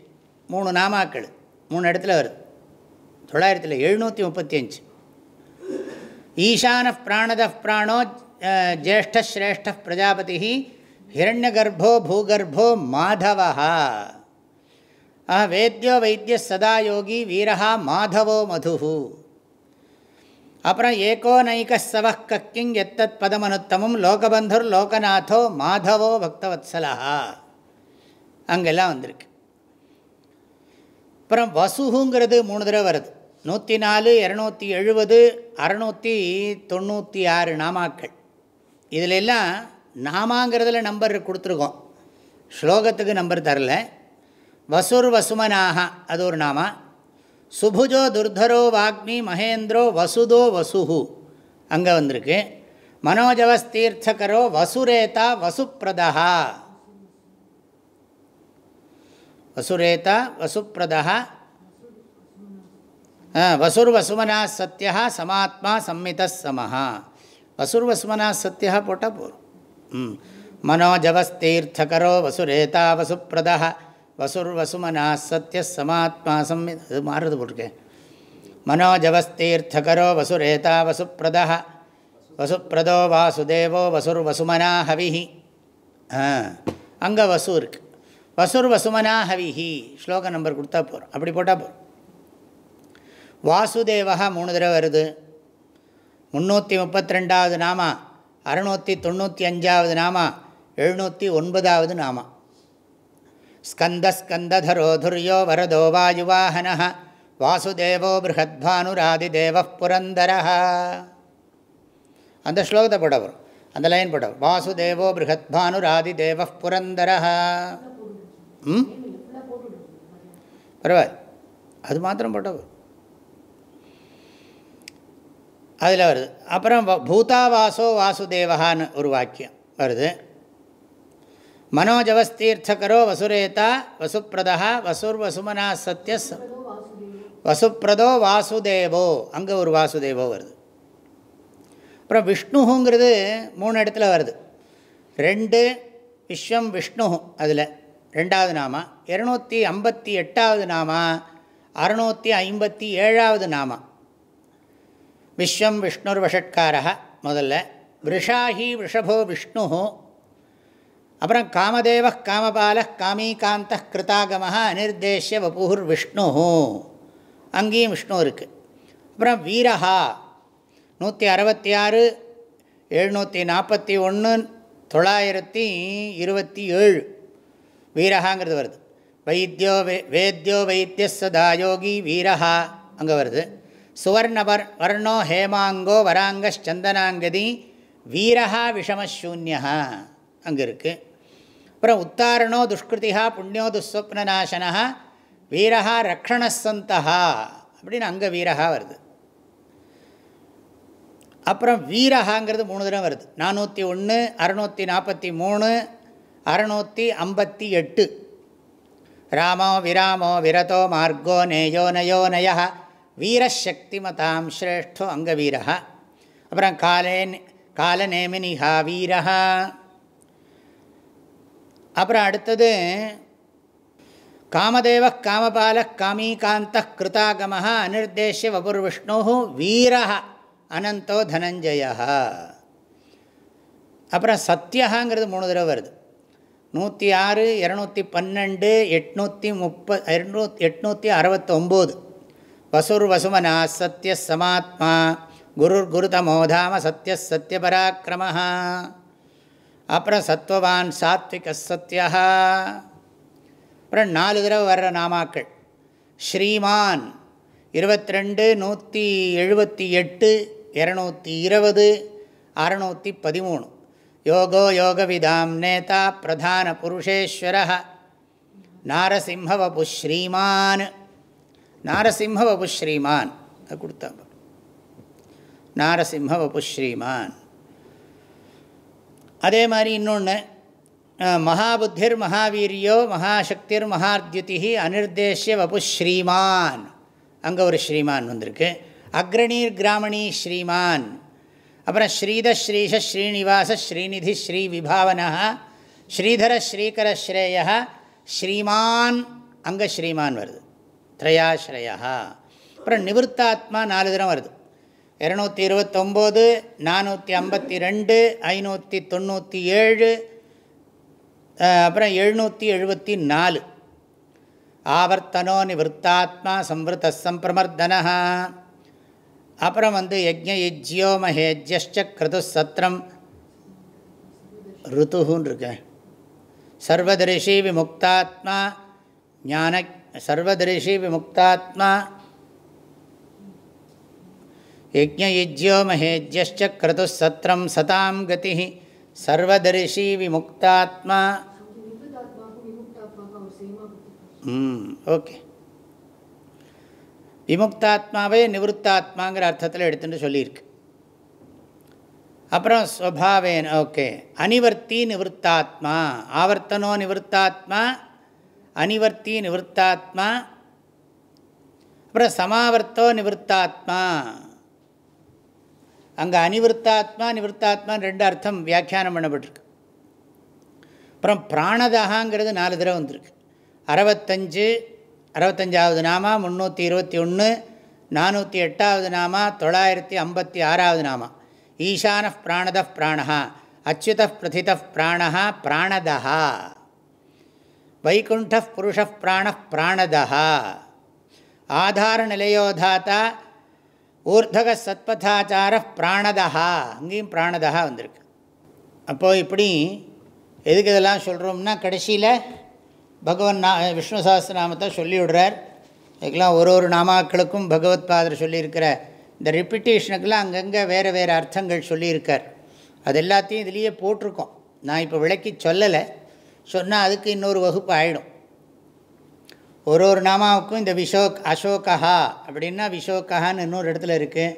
மூணு நாமாக்கள். மூணு இடத்துல வருது. தொள்ளாயிரத்தில் எழுநூற்றி முப்பத்தி அஞ்சு ஈசான பிராணத பிராணோ ஜேஷ்டஸ்ரேஷ்ட பிரஜாபதி ஹிரண்யகர்ப்போ பூகர்ப்போ மாதவா வேத்யோ வைத்திய சதா யோகி வீரஹா மாதவோ மதுஹூ. அப்புறம் ஏகோ நைக சவ கக்கிங் எத்தத் பதமனுத்தமும் லோகபந்துர் லோகநாதோ மாதவோ பக்தவத்சலா அங்கெல்லாம் வந்திருக்கு. அப்புறம் வசுகுங்கிறது மூணு தடவை வருது. நூற்றி நாலு இரநூத்தி எழுபது அறநூற்றி தொண்ணூற்றி ஆறு நாமாக்கள். இதிலெல்லாம் நாமாங்கிறதுல நம்பர் கொடுத்துருக்கோம். ஸ்லோகத்துக்கு நம்பர் தரல. வசுர் வசுமனாக அது ஒரு நாமா. சுபுஜோ துர்தரோ வாக்மி மகேந்திரோ வசுதோ வசுஹு. அங்கே வந்திருக்கு. மனோஜவஸ்தீர்த்தகரோ வசுரேதா வசுப்பிரதா வசுரேதா வசுப்பிரதா வசுர்வசுமனா சத்யா சமாத்மா சம்மித சமஹா. வசுர்வசுமனா சத்யா போட்டால் போகிறோம் ம். மனோஜவஸ்தீர்த்தகரோ வசுரேதா வசுப்பிரதா வசுர்வசுமனா சத்ய சமாத்மா சம்மித அது மாறுறது போட்டிருக்கேன். மனோஜவஸ்தீர்த்தகரோ வசுரேதா வசுப்பிரதா வசுப்பிரதோ வாசுதேவோ வசுர்வசுமனா ஹவிஹி அங்கே வசு இருக்கு. வசுர் வசுமனா ஹவிஹி ஸ்லோக நம்பர் கொடுத்தா போகிறோம் அப்படி போட்டால் போகிறோம் வாசுதேவா மூணு தடவை வருது. முந்நூற்றி முப்பத்தி ரெண்டாவது நாமா அறுநூற்றி தொண்ணூற்றி அஞ்சாவது நாமா எழுநூற்றி ஒன்பதாவது நாமா. ஸ்கந்தஸ்கந்ததரோ துர்யோ வரதோ வாயுவாகன வாசுதேவோ பிருகத்பானுராதிதேவ புரந்தர. அந்த ஸ்லோகத்தை போட வரும். அந்த லைன் போட வாசுதேவோ பிருகத்பானுராதிதேவ புரந்தர. ம்? பரவாயில்ல. அது மாத்திரம் போட்ட வரும். அதில் வருது. அப்புறம் பூதாவாசோ வாசுதேவகான்னு ஒரு வாக்கியம் வருது. மனோஜவஸ்தீர்த்தகரோ வசுரேதா வசுப்பிரதா வசுர்வசுமனா சத்ய வசுப்பிரதோ வாசுதேவோ. அங்கே ஒரு வாசுதேவோ வருது. அப்புறம் விஷ்ணுங்கிறது மூணு இடத்துல வருது. ரெண்டு விஸ்வம் விஷ்ணு அதில் ரெண்டாவது நாமா. இரநூத்தி ஐம்பத்தி எட்டாவது நாமா அறுநூற்றி ஐம்பத்தி ஏழாவது நாமா. விஸ்வம் விஷ்ணுர் வஷட்காரா முதல்ல. விஷாஹி விஷபோ விஷ்ணு அப்புறம் காமதேவ காமபால காமீகாந்த கிருதாகம அனிர்தேஷ்ய வபுர் விஷ்ணு. அங்கேயும் விஷ்ணு இருக்குது அப்புறம் வீரஹா நூற்றி அறுபத்தி ஆறு எழுநூற்றி நாற்பத்தி ஒன்று தொள்ளாயிரத்தி இருபத்தி ஏழு வீரஹாங்கிறது வருது. வைத்தியோ வே வேத்யோ வைத்தியசதாயோகி வீரஹா அங்கே வருது. சுவர்ணவர் வர்ணோ ஹேமாங்கோ வராங்கச்சந்தனாங்கதி வீரஹா விஷமசூன்யா அங்கே இருக்குது அப்புறம் உத்தாரணோ துஷ்கிருதிகா புண்ணியோ துஸ்வப்னநாசனா வீரகா ரக்ஷணசந்தா அப்படின்னு அங்கே வீரகா வருது. அப்புறம் வீரகாங்கிறது மூணு தினம் வருது. நானூற்றி ஒன்று அறநூற்றி நாற்பத்தி மூணு அறநூற்றி ஐம்பத்தி எட்டு. ராமோ விராமோ விரதோ மார்கோ நேயோ நயோ நய வீரசக்தி மதாம் ஸ்ரேஷ்டோ அங்க வீரா அப்புறம் காலே காலநேமினிஹா வீரா அப்புறம் அடுத்தது காமதேவ காமபால காமீகாந்த கிருதாகம அனிர்தேஷ்ய வபுர்விஷ்ணு வீர அனந்தோ தனஞ்சய அப்புறம் சத்யகாங்கிறது மூணு தடவை வருது. நூற்றி ஆறு இரநூத்தி பன்னெண்டு எட்நூற்றி முப்ப இரநூ எட்நூற்றி அறுபத்தொம்போது வசுர் வசுமனா சத்ய சமாத்மா குருர் குருதமோதாம சத்ய சத்யபராக்கிரம அப்புறம் சத்வவான் சாத்விக சத்யா அப்புறம் நாலு தடவை வர்ற நாமாக்கள். ஸ்ரீமான் இருபத்தி ரெண்டு நூற்றி எழுபத்தி எட்டு இரநூத்தி இருபது அறநூற்றி பதிமூணு. யோகோ யோகவிதாம் நேதா பிரதான புருஷேஸ்வர நாரசிம்ஹவபு ஸ்ரீமான். நாரசிம்ஹவபு ஸ்ரீமான். கொடுத்தாங்க. நாரசிம்ஹவபு ஸ்ரீமான். அதே மாதிரி இன்னொன்று மகாபுத்திர் மகாவீரியோ மகாசக்திர் மகாத்யுதி அனிர்தேஷ்ய வபு ஸ்ரீமான். அங்கே ஒரு ஸ்ரீமான் வந்திருக்கு. அக்ரணீர் கிராமணி ஸ்ரீமான். அப்புறம் ஸ்ரீத ஸ்ரீஷ ஸ்ரீனிவாச ஸ்ரீநிதி ஸ்ரீ விபாவனா ஸ்ரீதர ஸ்ரீகர ஸ்ரேயா ஸ்ரீமான் அங்கே ஸ்ரீமான் வருது. திரையாஸ்ரயா அப்புறம் நிவர்த்தாத்மா நாலு தினம் வருது. இரநூத்தி இருபத்தொம்போது நானூற்றி ஐம்பத்தி ரெண்டு ஐநூற்றி தொண்ணூற்றி ஏழு அப்புறம் எழுநூற்றி எழுபத்தி நாலு. ஆவர்த்தனோ நிவத்தாத்மா சம்வத சம்பிரமர்தனா அப்புறம் வந்து யஜ்ஞ யஜ்யோ மஹேஜ்யஷ்ட கிருது சத்திரம் ருத்துன்னு இருக்கேன் சர்வதரிஷி விமுக்தாத்மா ஞான சர்வதரிஷி விமுக்தாத்மா யஜ்ஞயுஜ்யோ மஹேஜ்யஷ்ட கிருது சத்திரம் சதாம் கதி சர்வதரிசி விமுக்தாத்மா ஓகே விமுக்தாத்மாவே நிவృத்தாத்மாங்கிற அர்த்தத்தில் எடுத்துட்டு சொல்லியிருக்கு. அப்புறம் ஸ்வபாவேன் ஓகே அனிவர்த்தி நிவృத்தாத்மா ஆவர்த்தனோ நிவృத்தாத்மா அனிவர்த்தி நிவృத்தாத்மா அப்புறம் சமாவர்த்தோ நிவృத்தாத்மா அங்கே அனிவృத்தாத்மா நிவృத்தாத்மான்னு ரெண்டு அர்த்தம் வியாக்கியானம் பண்ணப்பட்டிருக்கு. அப்புறம் பிராணதகாங்கிறது நாலு தடவை வந்திருக்கு. அறுபத்தஞ்சு அறுபத்தஞ்சாவது நாமா முந்நூற்றி இருபத்தி ஒன்று நானூற்றி எட்டாவது நாமா தொள்ளாயிரத்தி ஐம்பத்தி ஆறாவது நாமா. ஈசான பிராணத பிராணா அச்சுத பிரதித பிராணா பிராணதா வைகுண்ட புருஷ பிராண பிராணதா ஆதார நிலையோதாத்தா ஊர்தக சத்பதாச்சார பிராணதா அங்கேயும் பிராணதா வந்திருக்கு. அப்போது இப்படி எதுக்கு இதெல்லாம் சொல்கிறோம்னா கடைசியில் பகவன் நா விஷ்ணு சாஸ்திரநாமத்தை சொல்லிவிடுறார் இதுக்கெல்லாம் ஒரு ஒரு நாமாக்களுக்கும் பகவத் பாதர் சொல்லியிருக்கிற இந்த ரிப்பிட்டேஷனுக்கெல்லாம் அங்கங்கே வேறு வேறு அர்த்தங்கள் சொல்லியிருக்கார். அது எல்லாத்தையும் இதுலேயே போட்டிருக்கோம். நான் இப்போ விளக்கி சொல்லலை. சொன்னால் அதுக்கு இன்னொரு வகுப்பு ஆகிடும் ஒரு ஒரு நாமாவுக்கும் இந்த விஷோக் அசோகா அப்படின்னா விஷோகான்னு இன்னொரு இடத்துல இருக்குது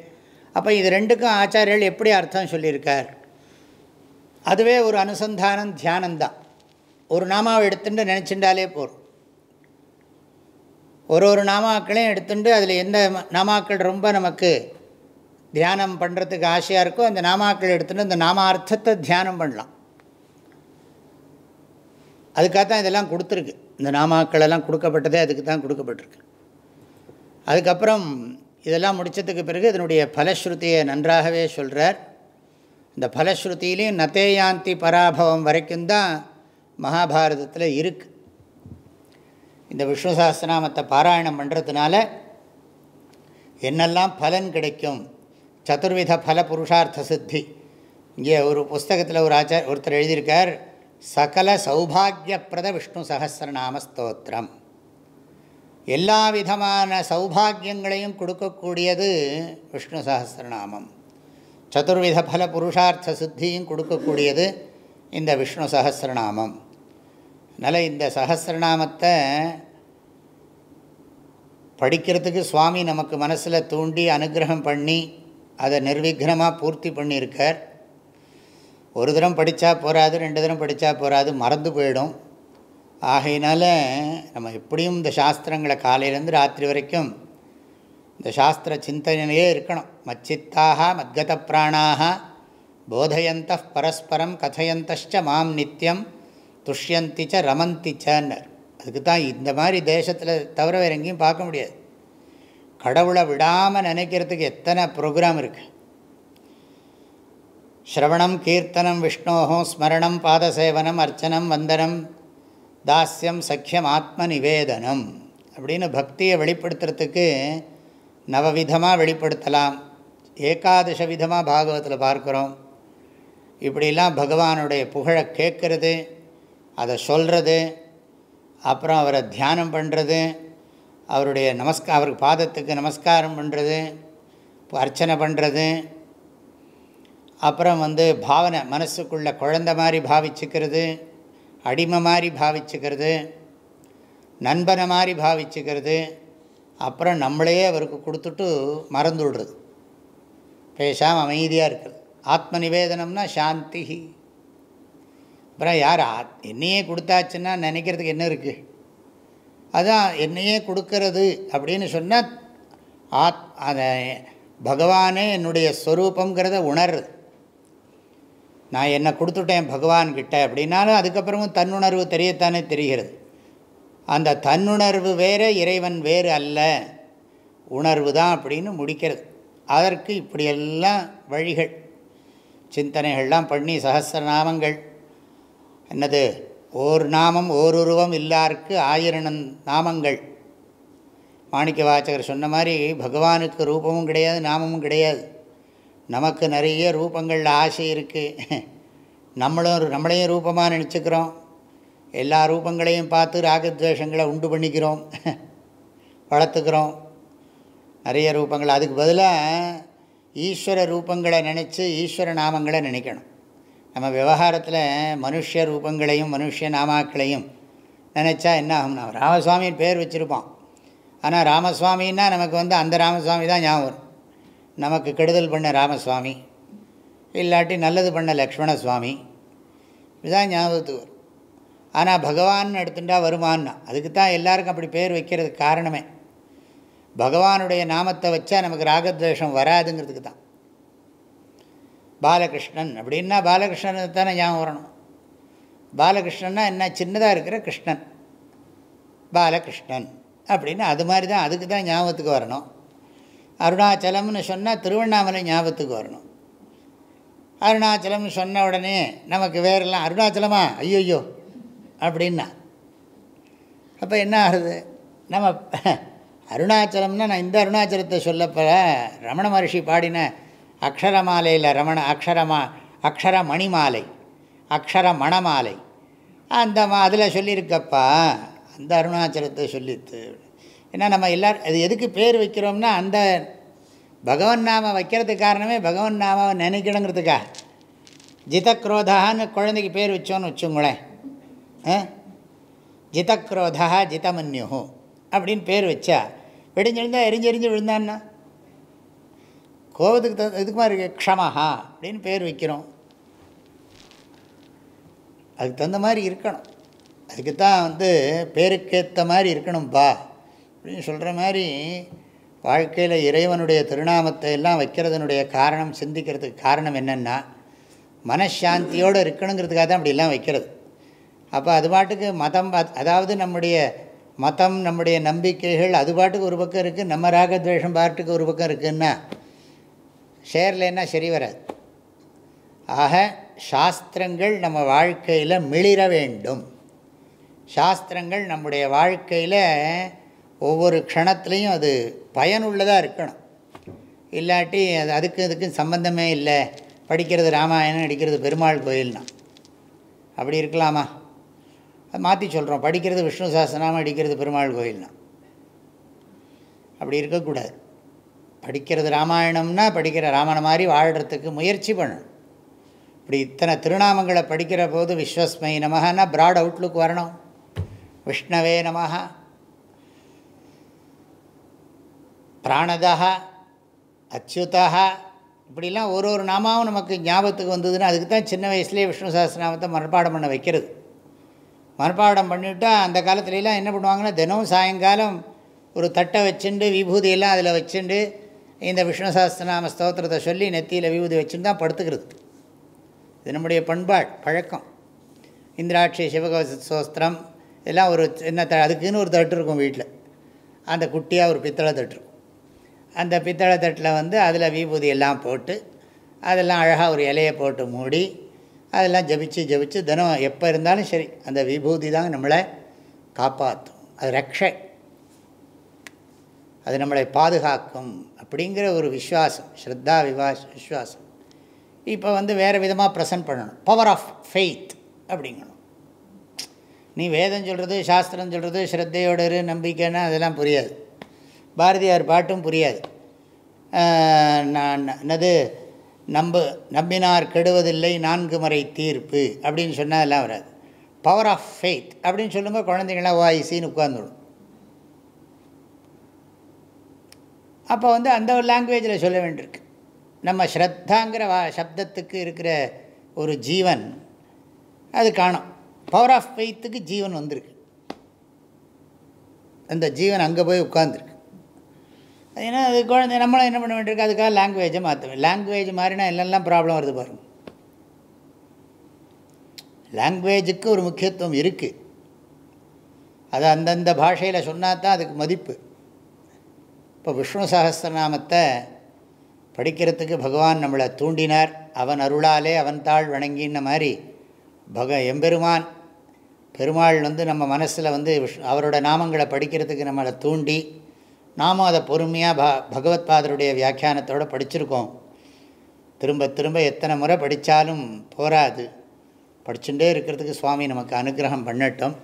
அப்போ இது ரெண்டுக்கும் ஆச்சாரியர்கள் எப்படி அர்த்தம் சொல்லியிருக்கார்? அதுவே ஒரு அனுசந்தானம் தியானந்தான் ஒரு நாமாவை எடுத்துட்டு நினச்சிண்டாலே போகும் ஒரு ஒரு நாமாக்களையும் எடுத்துட்டு அதில் எந்த நாமாக்கள் ரொம்ப நமக்கு தியானம் பண்ணுறதுக்கு ஆசையாக இருக்கோ அந்த நாமாக்கள் எடுத்துகிட்டு அந்த நாமார்த்தத்தை தியானம் பண்ணலாம். அதுக்காக தான் இதெல்லாம் கொடுத்துருக்கு. இந்த நாமாக்களெல்லாம் கொடுக்கப்பட்டதே அதுக்கு தான் கொடுக்கப்பட்டிருக்கு. அதுக்கப்புறம் இதெல்லாம் முடித்ததுக்கு பிறகு இதனுடைய பலஸ்ருதியை நன்றாகவே சொல்கிறார் இந்த பலஸ்ருதியிலையும் நத்தேயாந்தி பராபவம் வரைக்கும் தான் மகாபாரதத்தில் இருக்குது இந்த விஷ்ணு சஹஸ்ரநாமத்தை பாராயணம் பண்ணுறதுனால என்னெல்லாம் பலன் கிடைக்கும்? சதுர்வித பல புருஷார்த்த சித்தி. இங்கே ஒரு புஸ்தகத்தில் ஒரு ஆச்சார் ஒருத்தர் எழுதியிருக்கார் சகல சௌபாகியப்பிரத விஷ்ணு சஹஸ்ரநாம ஸ்தோத்திரம் எல்லா விதமான சௌபாகியங்களையும் கொடுக்கக்கூடியது விஷ்ணு சஹஸ்ரநாமம். சதுர்வித பல புருஷார்த்த சித்தியும் கொடுக்கக்கூடியது இந்த விஷ்ணு சஹஸ்ரநாமம். அதனால் இந்த சஹஸ்ரநாமத்தை படிக்கிறதுக்கு சுவாமி நமக்கு மனசில் தூண்டி அனுகிரகம் பண்ணி அதை நிர்விக்னமாக பூர்த்தி பண்ணியிருக்கார். ஒரு தரம் படித்தா போகாது ரெண்டு தரம் படித்தா போகாது மறந்து போயிடும். ஆகையினால நம்ம எப்படியும் இந்த சாஸ்திரங்களை காலையிலேருந்து ராத்திரி வரைக்கும் இந்த சாஸ்திர சிந்தனையே இருக்கணும். மச்சித்தாக மத்கத பிராணாக போதையந்த பரஸ்பரம் கதையந்தச்ச மாம் நித்தியம் துஷ்யந்திச்ச ரமந்திச்சன்னர் அதுக்கு தான் இந்த மாதிரி தேசத்தில் தவிர வேறு எங்கேயும் பார்க்க முடியாது. கடவுளை விடாமல் நினைக்கிறதுக்கு எத்தனை ப்ரோக்ராம் இருக்குது ஸ்ரவணம் கீர்த்தனம் விஷ்ணோ ஸ்மரணம் பாதசேவனம் அர்ச்சனம் வந்தனம் தாஸ்யம் சக்கியம் ஆத்ம நிவேதனம் அப்படின்னு பக்தியை வெளிப்படுத்துறதுக்கு நவவிதமாக வெளிப்படுத்தலாம். ஏகாதச விதமாக பாகவத்தில் பார்க்குறோம். இப்படிலாம் பகவானுடைய புகழை கேட்கறது அதை சொல்கிறது அப்புறம் அவரை தியானம் பண்ணுறது அவருடைய நமஸ்கா அவருக்கு பாதத்துக்கு நமஸ்காரம் பண்ணுறது அர்ச்சனை பண்ணுறது அப்புறம் வந்து பாவனை மனசுக்குள்ளே குழந்த மாதிரி பாவிச்சுக்கிறது அடிமை மாதிரி பாவிச்சுக்கிறது நண்பனை மாதிரி பாவிச்சுக்கிறது அப்புறம் நம்மளையே அவருக்கு கொடுத்துட்டு மறந்து விடுறது. பேசாமல் அமைதியாக இருக்கிறது. ஆத்ம நிவேதனம்னா சாந்தி. அப்புறம் யார் ஆத் என்னையே கொடுத்தாச்சுன்னா நினைக்கிறதுக்கு என்ன இருக்குது அதான் என்னையே கொடுக்கறது அப்படின்னு சொன்னால் ஆத் அதை பகவானே என்னுடைய ஸ்வரூபங்கிறத உணர்றது. நான் என்னை கொடுத்துட்டேன் பகவான்கிட்ட அப்படின்னாலும் அதுக்கப்புறமும் தன்னுணர்வு தெரியத்தானே தெரிகிறது. அந்த தன்னுணர்வு வேறு இறைவன் வேறு அல்ல. உணர்வு தான் அப்படின்னு முடிக்கிறது. அதற்கு இப்படியெல்லாம் வழிகள். சிந்தனைகள்லாம் பண்ணி சகசிரநாமங்கள். என்னது? ஓர் நாமம் ஓருருவம் இல்லாருக்கு ஆயிரம் நாமங்கள். மாணிக்க வாச்சகர் சொன்ன மாதிரி பகவானுக்கு ரூபமும் கிடையாது நாமமும் கிடையாது. நமக்கு நிறைய ரூபங்களில் ஆசை இருக்குது நம்மளும் நம்மளையும் ரூபமாக நினச்சிக்கிறோம். எல்லா ரூபங்களையும் பார்த்து ராகத்வேஷங்களை உண்டு பண்ணிக்கிறோம். வளர்த்துக்கிறோம். நிறைய ரூபங்கள். அதுக்கு பதிலாக ஈஸ்வர ரூபங்களை நினச்சி ஈஸ்வர நாமங்களை நினைக்கணும். நம்ம விவகாரத்தில் மனுஷ ரூபங்களையும் மனுஷ நாமாக்களையும் நினச்சா என்ன ஆகும்னா ராமசுவாமின்னு பேர் வச்சுருப்பான். ஆனால் ராமசுவாமின்னா நமக்கு வந்து அந்த ராமசுவாமி தான் ஞாபகம் வரும். நமக்கு கெடுதல் பண்ண ராமசுவாமி இல்லாட்டி நல்லது பண்ண லக்ஷ்மண சுவாமி இதுதான் ஞாபகத்துக்கு வரும். ஆனால் பகவான் எடுத்துட்டா வருமானா அதுக்கு தான் எல்லாருக்கும் அப்படி பேர் வைக்கிறதுக்கு காரணமே. பகவானுடைய நாமத்தை வச்சா நமக்கு ராகத்வேஷம் வராதுங்கிறதுக்கு தான். பாலகிருஷ்ணன் அப்படின்னா பாலகிருஷ்ணன் தானே ஞாபகம் வரணும். பாலகிருஷ்ணன்னா என்ன சின்னதாக இருக்கிற கிருஷ்ணன். பாலகிருஷ்ணன் அப்படின்னு அது மாதிரி தான் அதுக்கு தான் ஞாபகத்துக்கு வரணும். அருணாச்சலம்னு சொன்னால் திருவண்ணாமலை ஞாபகத்துக்கு வரணும். அருணாச்சலம்னு சொன்ன உடனே நமக்கு வேறெல்லாம் அருணாச்சலமா? ஐயோயோ! அப்படின்னா. அப்போ என்ன ஆகுது? நம்ம அருணாச்சலம்னா நான் இந்த அருணாச்சலத்தை சொல்லப்போ ரமண மகர்ஷி பாடின அக்ஷரமாலையில் ரமண அக்ஷரமா அக்ஷர மணிமாலை அக்ஷர மணமாலை அந்த அதில் சொல்லியிருக்கப்பா அந்த அருணாச்சலத்தை சொல்லித்து ஏன்னா நம்ம எல்லோரும் அது எதுக்கு பேர் வைக்கிறோம்னா அந்த பகவன் நாம வைக்கிறதுக்கு காரணமே பகவன் நாம நினைக்கணுங்கிறதுக்கா. ஜிதக்ரோதான்னு குழந்தைக்கு பேர் வச்சோன்னு வச்சுங்களேன். ஜிதக்ரோதா ஜிதமன்யு அப்படின்னு பேர் வச்சா வெடிஞ்சிருந்தா எரிஞ்சு விழுந்தான்னா? கோபத்துக்கு த இதுக்கு மாதிரி இருக்கு? க்ஷமஹா அப்படின்னு பேர் வைக்கிறோம். அதுக்கு தகுந்த மாதிரி இருக்கணும். அதுக்கு தான் வந்து பேருக்கேற்ற மாதிரி இருக்கணும்பா. அப்படின்னு சொல்கிற மாதிரி வாழ்க்கையில் இறைவனுடைய திருநாமத்தை எல்லாம் வைக்கிறதுனுடைய காரணம் சிந்திக்கிறதுக்கு காரணம் என்னென்னா மனசாந்தியோடு இருக்கணுங்கிறதுக்காக தான் அப்படிலாம் வைக்கிறது. அப்போ அது பாட்டுக்கு மதம் அதாவது நம்முடைய மதம் நம்முடைய நம்பிக்கைகள் அது பாட்டுக்கு ஒரு பக்கம் இருக்குது நம்ம ராகத்வேஷம் பாட்டுக்கு ஒரு பக்கம் இருக்குதுன்னா ஷேர்லன்னா சரி வராது. ஆக சாஸ்திரங்கள் நம்ம வாழ்க்கையில் மிளிர வேண்டும். சாஸ்திரங்கள் நம்முடைய வாழ்க்கையில் ஒவ்வொரு க்ஷணத்துலேயும் அது பயனுள்ளதாக இருக்கணும். இல்லாட்டி அது அதுக்கு இதுக்கும் சம்பந்தமே இல்லை. படிக்கிறது ராமாயணம் அடிக்கிறது பெருமாள் கோயில்னா. அப்படி இருக்கலாமா? அது மாற்றி சொல்கிறோம் படிக்கிறது விஷ்ணு சாஸ்திரநாமம் அடிக்கிறது பெருமாள் கோயில்னா. அப்படி இருக்கக்கூடாது படிக்கிறது ராமாயணம்னா படிக்கிற ராமனை மாதிரி வாழ்கிறதுக்கு முயற்சி பண்ணணும். இப்படி இத்தனை திருநாமங்களை படிக்கிற போது விஸ்வஸ்மை நமகன்னா ப்ராட் அவுட்லுக் வரணும். விஷ்ணவே நமகா பிராணதா அச்சுதா இப்படிலாம் ஒரு ஒரு நாமாவும் நமக்கு ஞாபகத்துக்கு வந்ததுன்னா அதுக்கு தான் சின்ன வயசுலேயே விஷ்ணு சஹஸ்ரநாமத்தை மனப்பாடம் பண்ண வைக்கிறது. மனப்பாடம் பண்ணிவிட்டா அந்த காலத்துலலாம் என்ன பண்ணுவாங்கன்னா தினமும் சாயங்காலம் ஒரு தட்டை வச்சுண்டு விபூதியெல்லாம் அதில் வச்சுண்டு இந்த விஷ்ணு சாஸ்திரநாம ஸ்தோத்திரத்தை சொல்லி நெத்தியில் விபூதி வச்சுன்னு தான் படுத்துக்கிறது. இது நம்முடைய பண்பாடு பழக்கம். இந்திராட்சி சிவகவச சோஸ்திரம் இதெல்லாம் ஒரு என்ன த அதுக்குன்னு ஒரு தட்டு இருக்கும் வீட்டில் அந்த குட்டியாக ஒரு பித்தளை தட்டு இருக்கும். அந்த பித்தளை தட்டில் வந்து அதில் விபூதி எல்லாம் போட்டு அதெல்லாம் அழகாக ஒரு இலையை போட்டு மூடி அதெல்லாம் ஜபிச்சு ஜபிச்சு தினம் எப்போ இருந்தாலும் சரி அந்த விபூதி தான் நம்மளை காப்பாற்றும். அது ரக்ஷை. அது நம்மளை பாதுகாக்கும் அப்படிங்கிற ஒரு விஸ்வாசம் ஸ்ரத்தா விவாஸ் விஸ்வாசம். இப்போ வந்து வேறு விதமாக ப்ரெசன்ட் பண்ணணும். பவர் ஆஃப் ஃபெய்த் அப்படிங்கணும். நீ வேதம் சொல்கிறது சாஸ்திரம் சொல்கிறது ஸ்ரத்தையோட நம்பிக்கைன்னா அதெல்லாம் புரியாது. பாரதியார் பாட்டும் புரியாது. நான் என்னது நம்ப நம்பினார் கெடுவதில்லை நான்கு முறை தீர்ப்பு அப்படின்னு சொன்னால் எல்லாம் வராது. பவர் ஆஃப் ஃபெய்த் அப்படின்னு சொல்லும்போது குழந்தைங்களாம் வாய்ஸின்னு உட்காந்துடும் அப்போ வந்து அந்த ஒரு லாங்குவேஜில் சொல்ல வேண்டியிருக்கு. நம்ம ஸ்ரத்தாங்கிற வா சப்தத்துக்கு இருக்கிற ஒரு ஜீவன் அது காணும். பவர் ஆஃப் ஃபெய்த்துக்கு ஜீவன் வந்திருக்கு. அந்த ஜீவன் அங்கே போய் உட்காந்துருக்கு ஏன்னா அது குழந்தை நம்மளும் என்ன பண்ண வேண்டியிருக்கு? அதுக்காக லாங்குவேஜை மாற்றுவேன் லாங்குவேஜ் மாறினா எல்லாம் ப்ராப்ளம் வருது பாருங்க. லாங்குவேஜுக்கு ஒரு முக்கியத்துவம் இருக்குது அது அந்தந்த பாஷையில் சொன்னால் தான் அதுக்கு மதிப்பு. இப்போ விஷ்ணு சகஸ்திரநாமத்தை படிக்கிறதுக்கு பகவான் நம்மளை தூண்டினார். அவன் அருளாலே அவன் தாழ் வணங்கின மாதிரி பக எம்பெருமான் பெருமாள் வந்து நம்ம மனசில் வந்து விஷ் அவரோட நாமங்களை படிக்கிறதுக்கு நம்மளை தூண்டி நாமும் அதை பொறுமையாக ப பகவத்பாதருடைய வியாக்கியானத்தோடு படிச்சிருக்கோம். திரும்ப திரும்ப எத்தனை முறை படித்தாலும் போராது படிச்சுட்டே இருக்கிறதுக்கு சுவாமி நமக்கு அனுகிரகம் பண்ணட்டும்.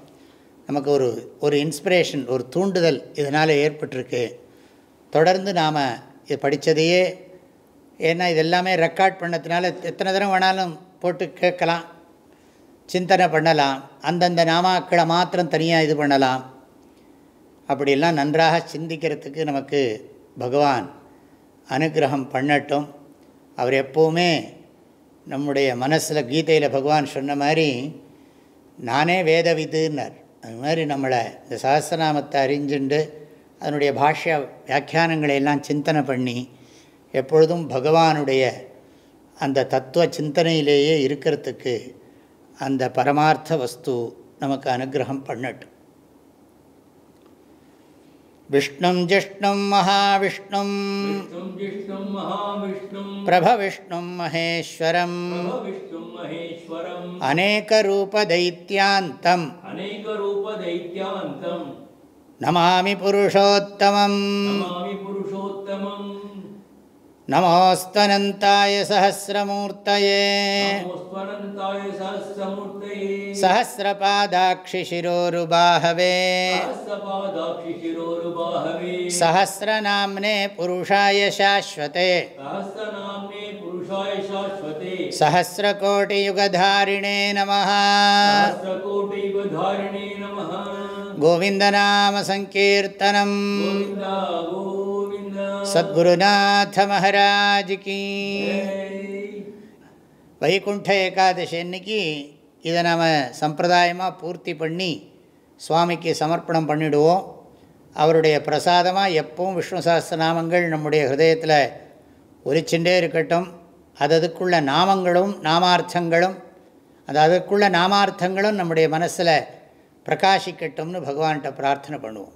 நமக்கு ஒரு ஒரு இன்ஸ்பிரேஷன் ஒரு தூண்டுதல் இதனால் ஏற்பட்டிருக்கு. தொடர்ந்து நாம் இது படித்ததையே ஏன்னா இதெல்லாமே ரெக்கார்ட் பண்ணதுனால எத்தனை தடவை வேணாலும் போட்டு கேட்கலாம். சிந்தனை பண்ணலாம். அந்தந்த நாமாக்களை மாத்திரம் தனியாக இது பண்ணலாம். அப்படிலாம் நன்றாக சிந்திக்கிறதுக்கு நமக்கு பகவான் அனுகிரகம் பண்ணட்டும். அவர் எப்போவுமே நம்முடைய மனசில் கீதையில் பகவான் சொன்ன மாதிரி நானே வேத விதுன்னார் அது மாதிரி நம்மளை இந்த சஹஸ்ரநாமத்தை அறிஞ்சுண்டு அதனுடைய பாஷ்ய வியாக்கியானங்களை எல்லாம் சிந்தனை பண்ணி எப்பொழுதும் பகவானுடைய அந்த தத்துவ சிந்தனையிலேயே இருக்கிறதுக்கு அந்த பரமார்த்த வஸ்து நமக்கு அனுகிரகம் பண்ணட்டும். विष्णु विष्णुं जिष्णुं महाविष्णुं। प्रभविष्णुं महेश्वरम्। अनेकरूपदैत्यान्तम् नमा पुषोत्तम நமோஸ்தனந்தாய சகசிரமூர்த்தயே சகசிரபாதாட்சிஷிரோருபாஹவே சகசிரநாம்னே புருஷாய சாஸ்வதே சகசிரகோட்டியுகதாரிணே நம கோவிந்தநாமசங்கீர்த்தனம் சத்குருநாத மகாராஜிக்கு வைகுண்ட ஏகாதசி அன்னைக்கு இதை நாம் சம்பிரதாயமாக பூர்த்தி பண்ணி சுவாமிக்கு சமர்ப்பணம் பண்ணிவிடுவோம் அவருடைய பிரசாதமாக எப்பவும் விஷ்ணு சாஸ்திரநாமங்கள் நம்முடைய ஹிரதயத்தில் ஒலிச்சுட்டே இருக்கட்டும். அது அதுக்குள்ள நாமங்களும் நாமார்த்தங்களும் அது அதுக்குள்ள நாமார்த்தங்களும் நம்முடைய மனசில் பிரகாஷிக்கட்டும்னு பகவான்கிட்ட பிரார்த்தனை பண்ணுவோம்.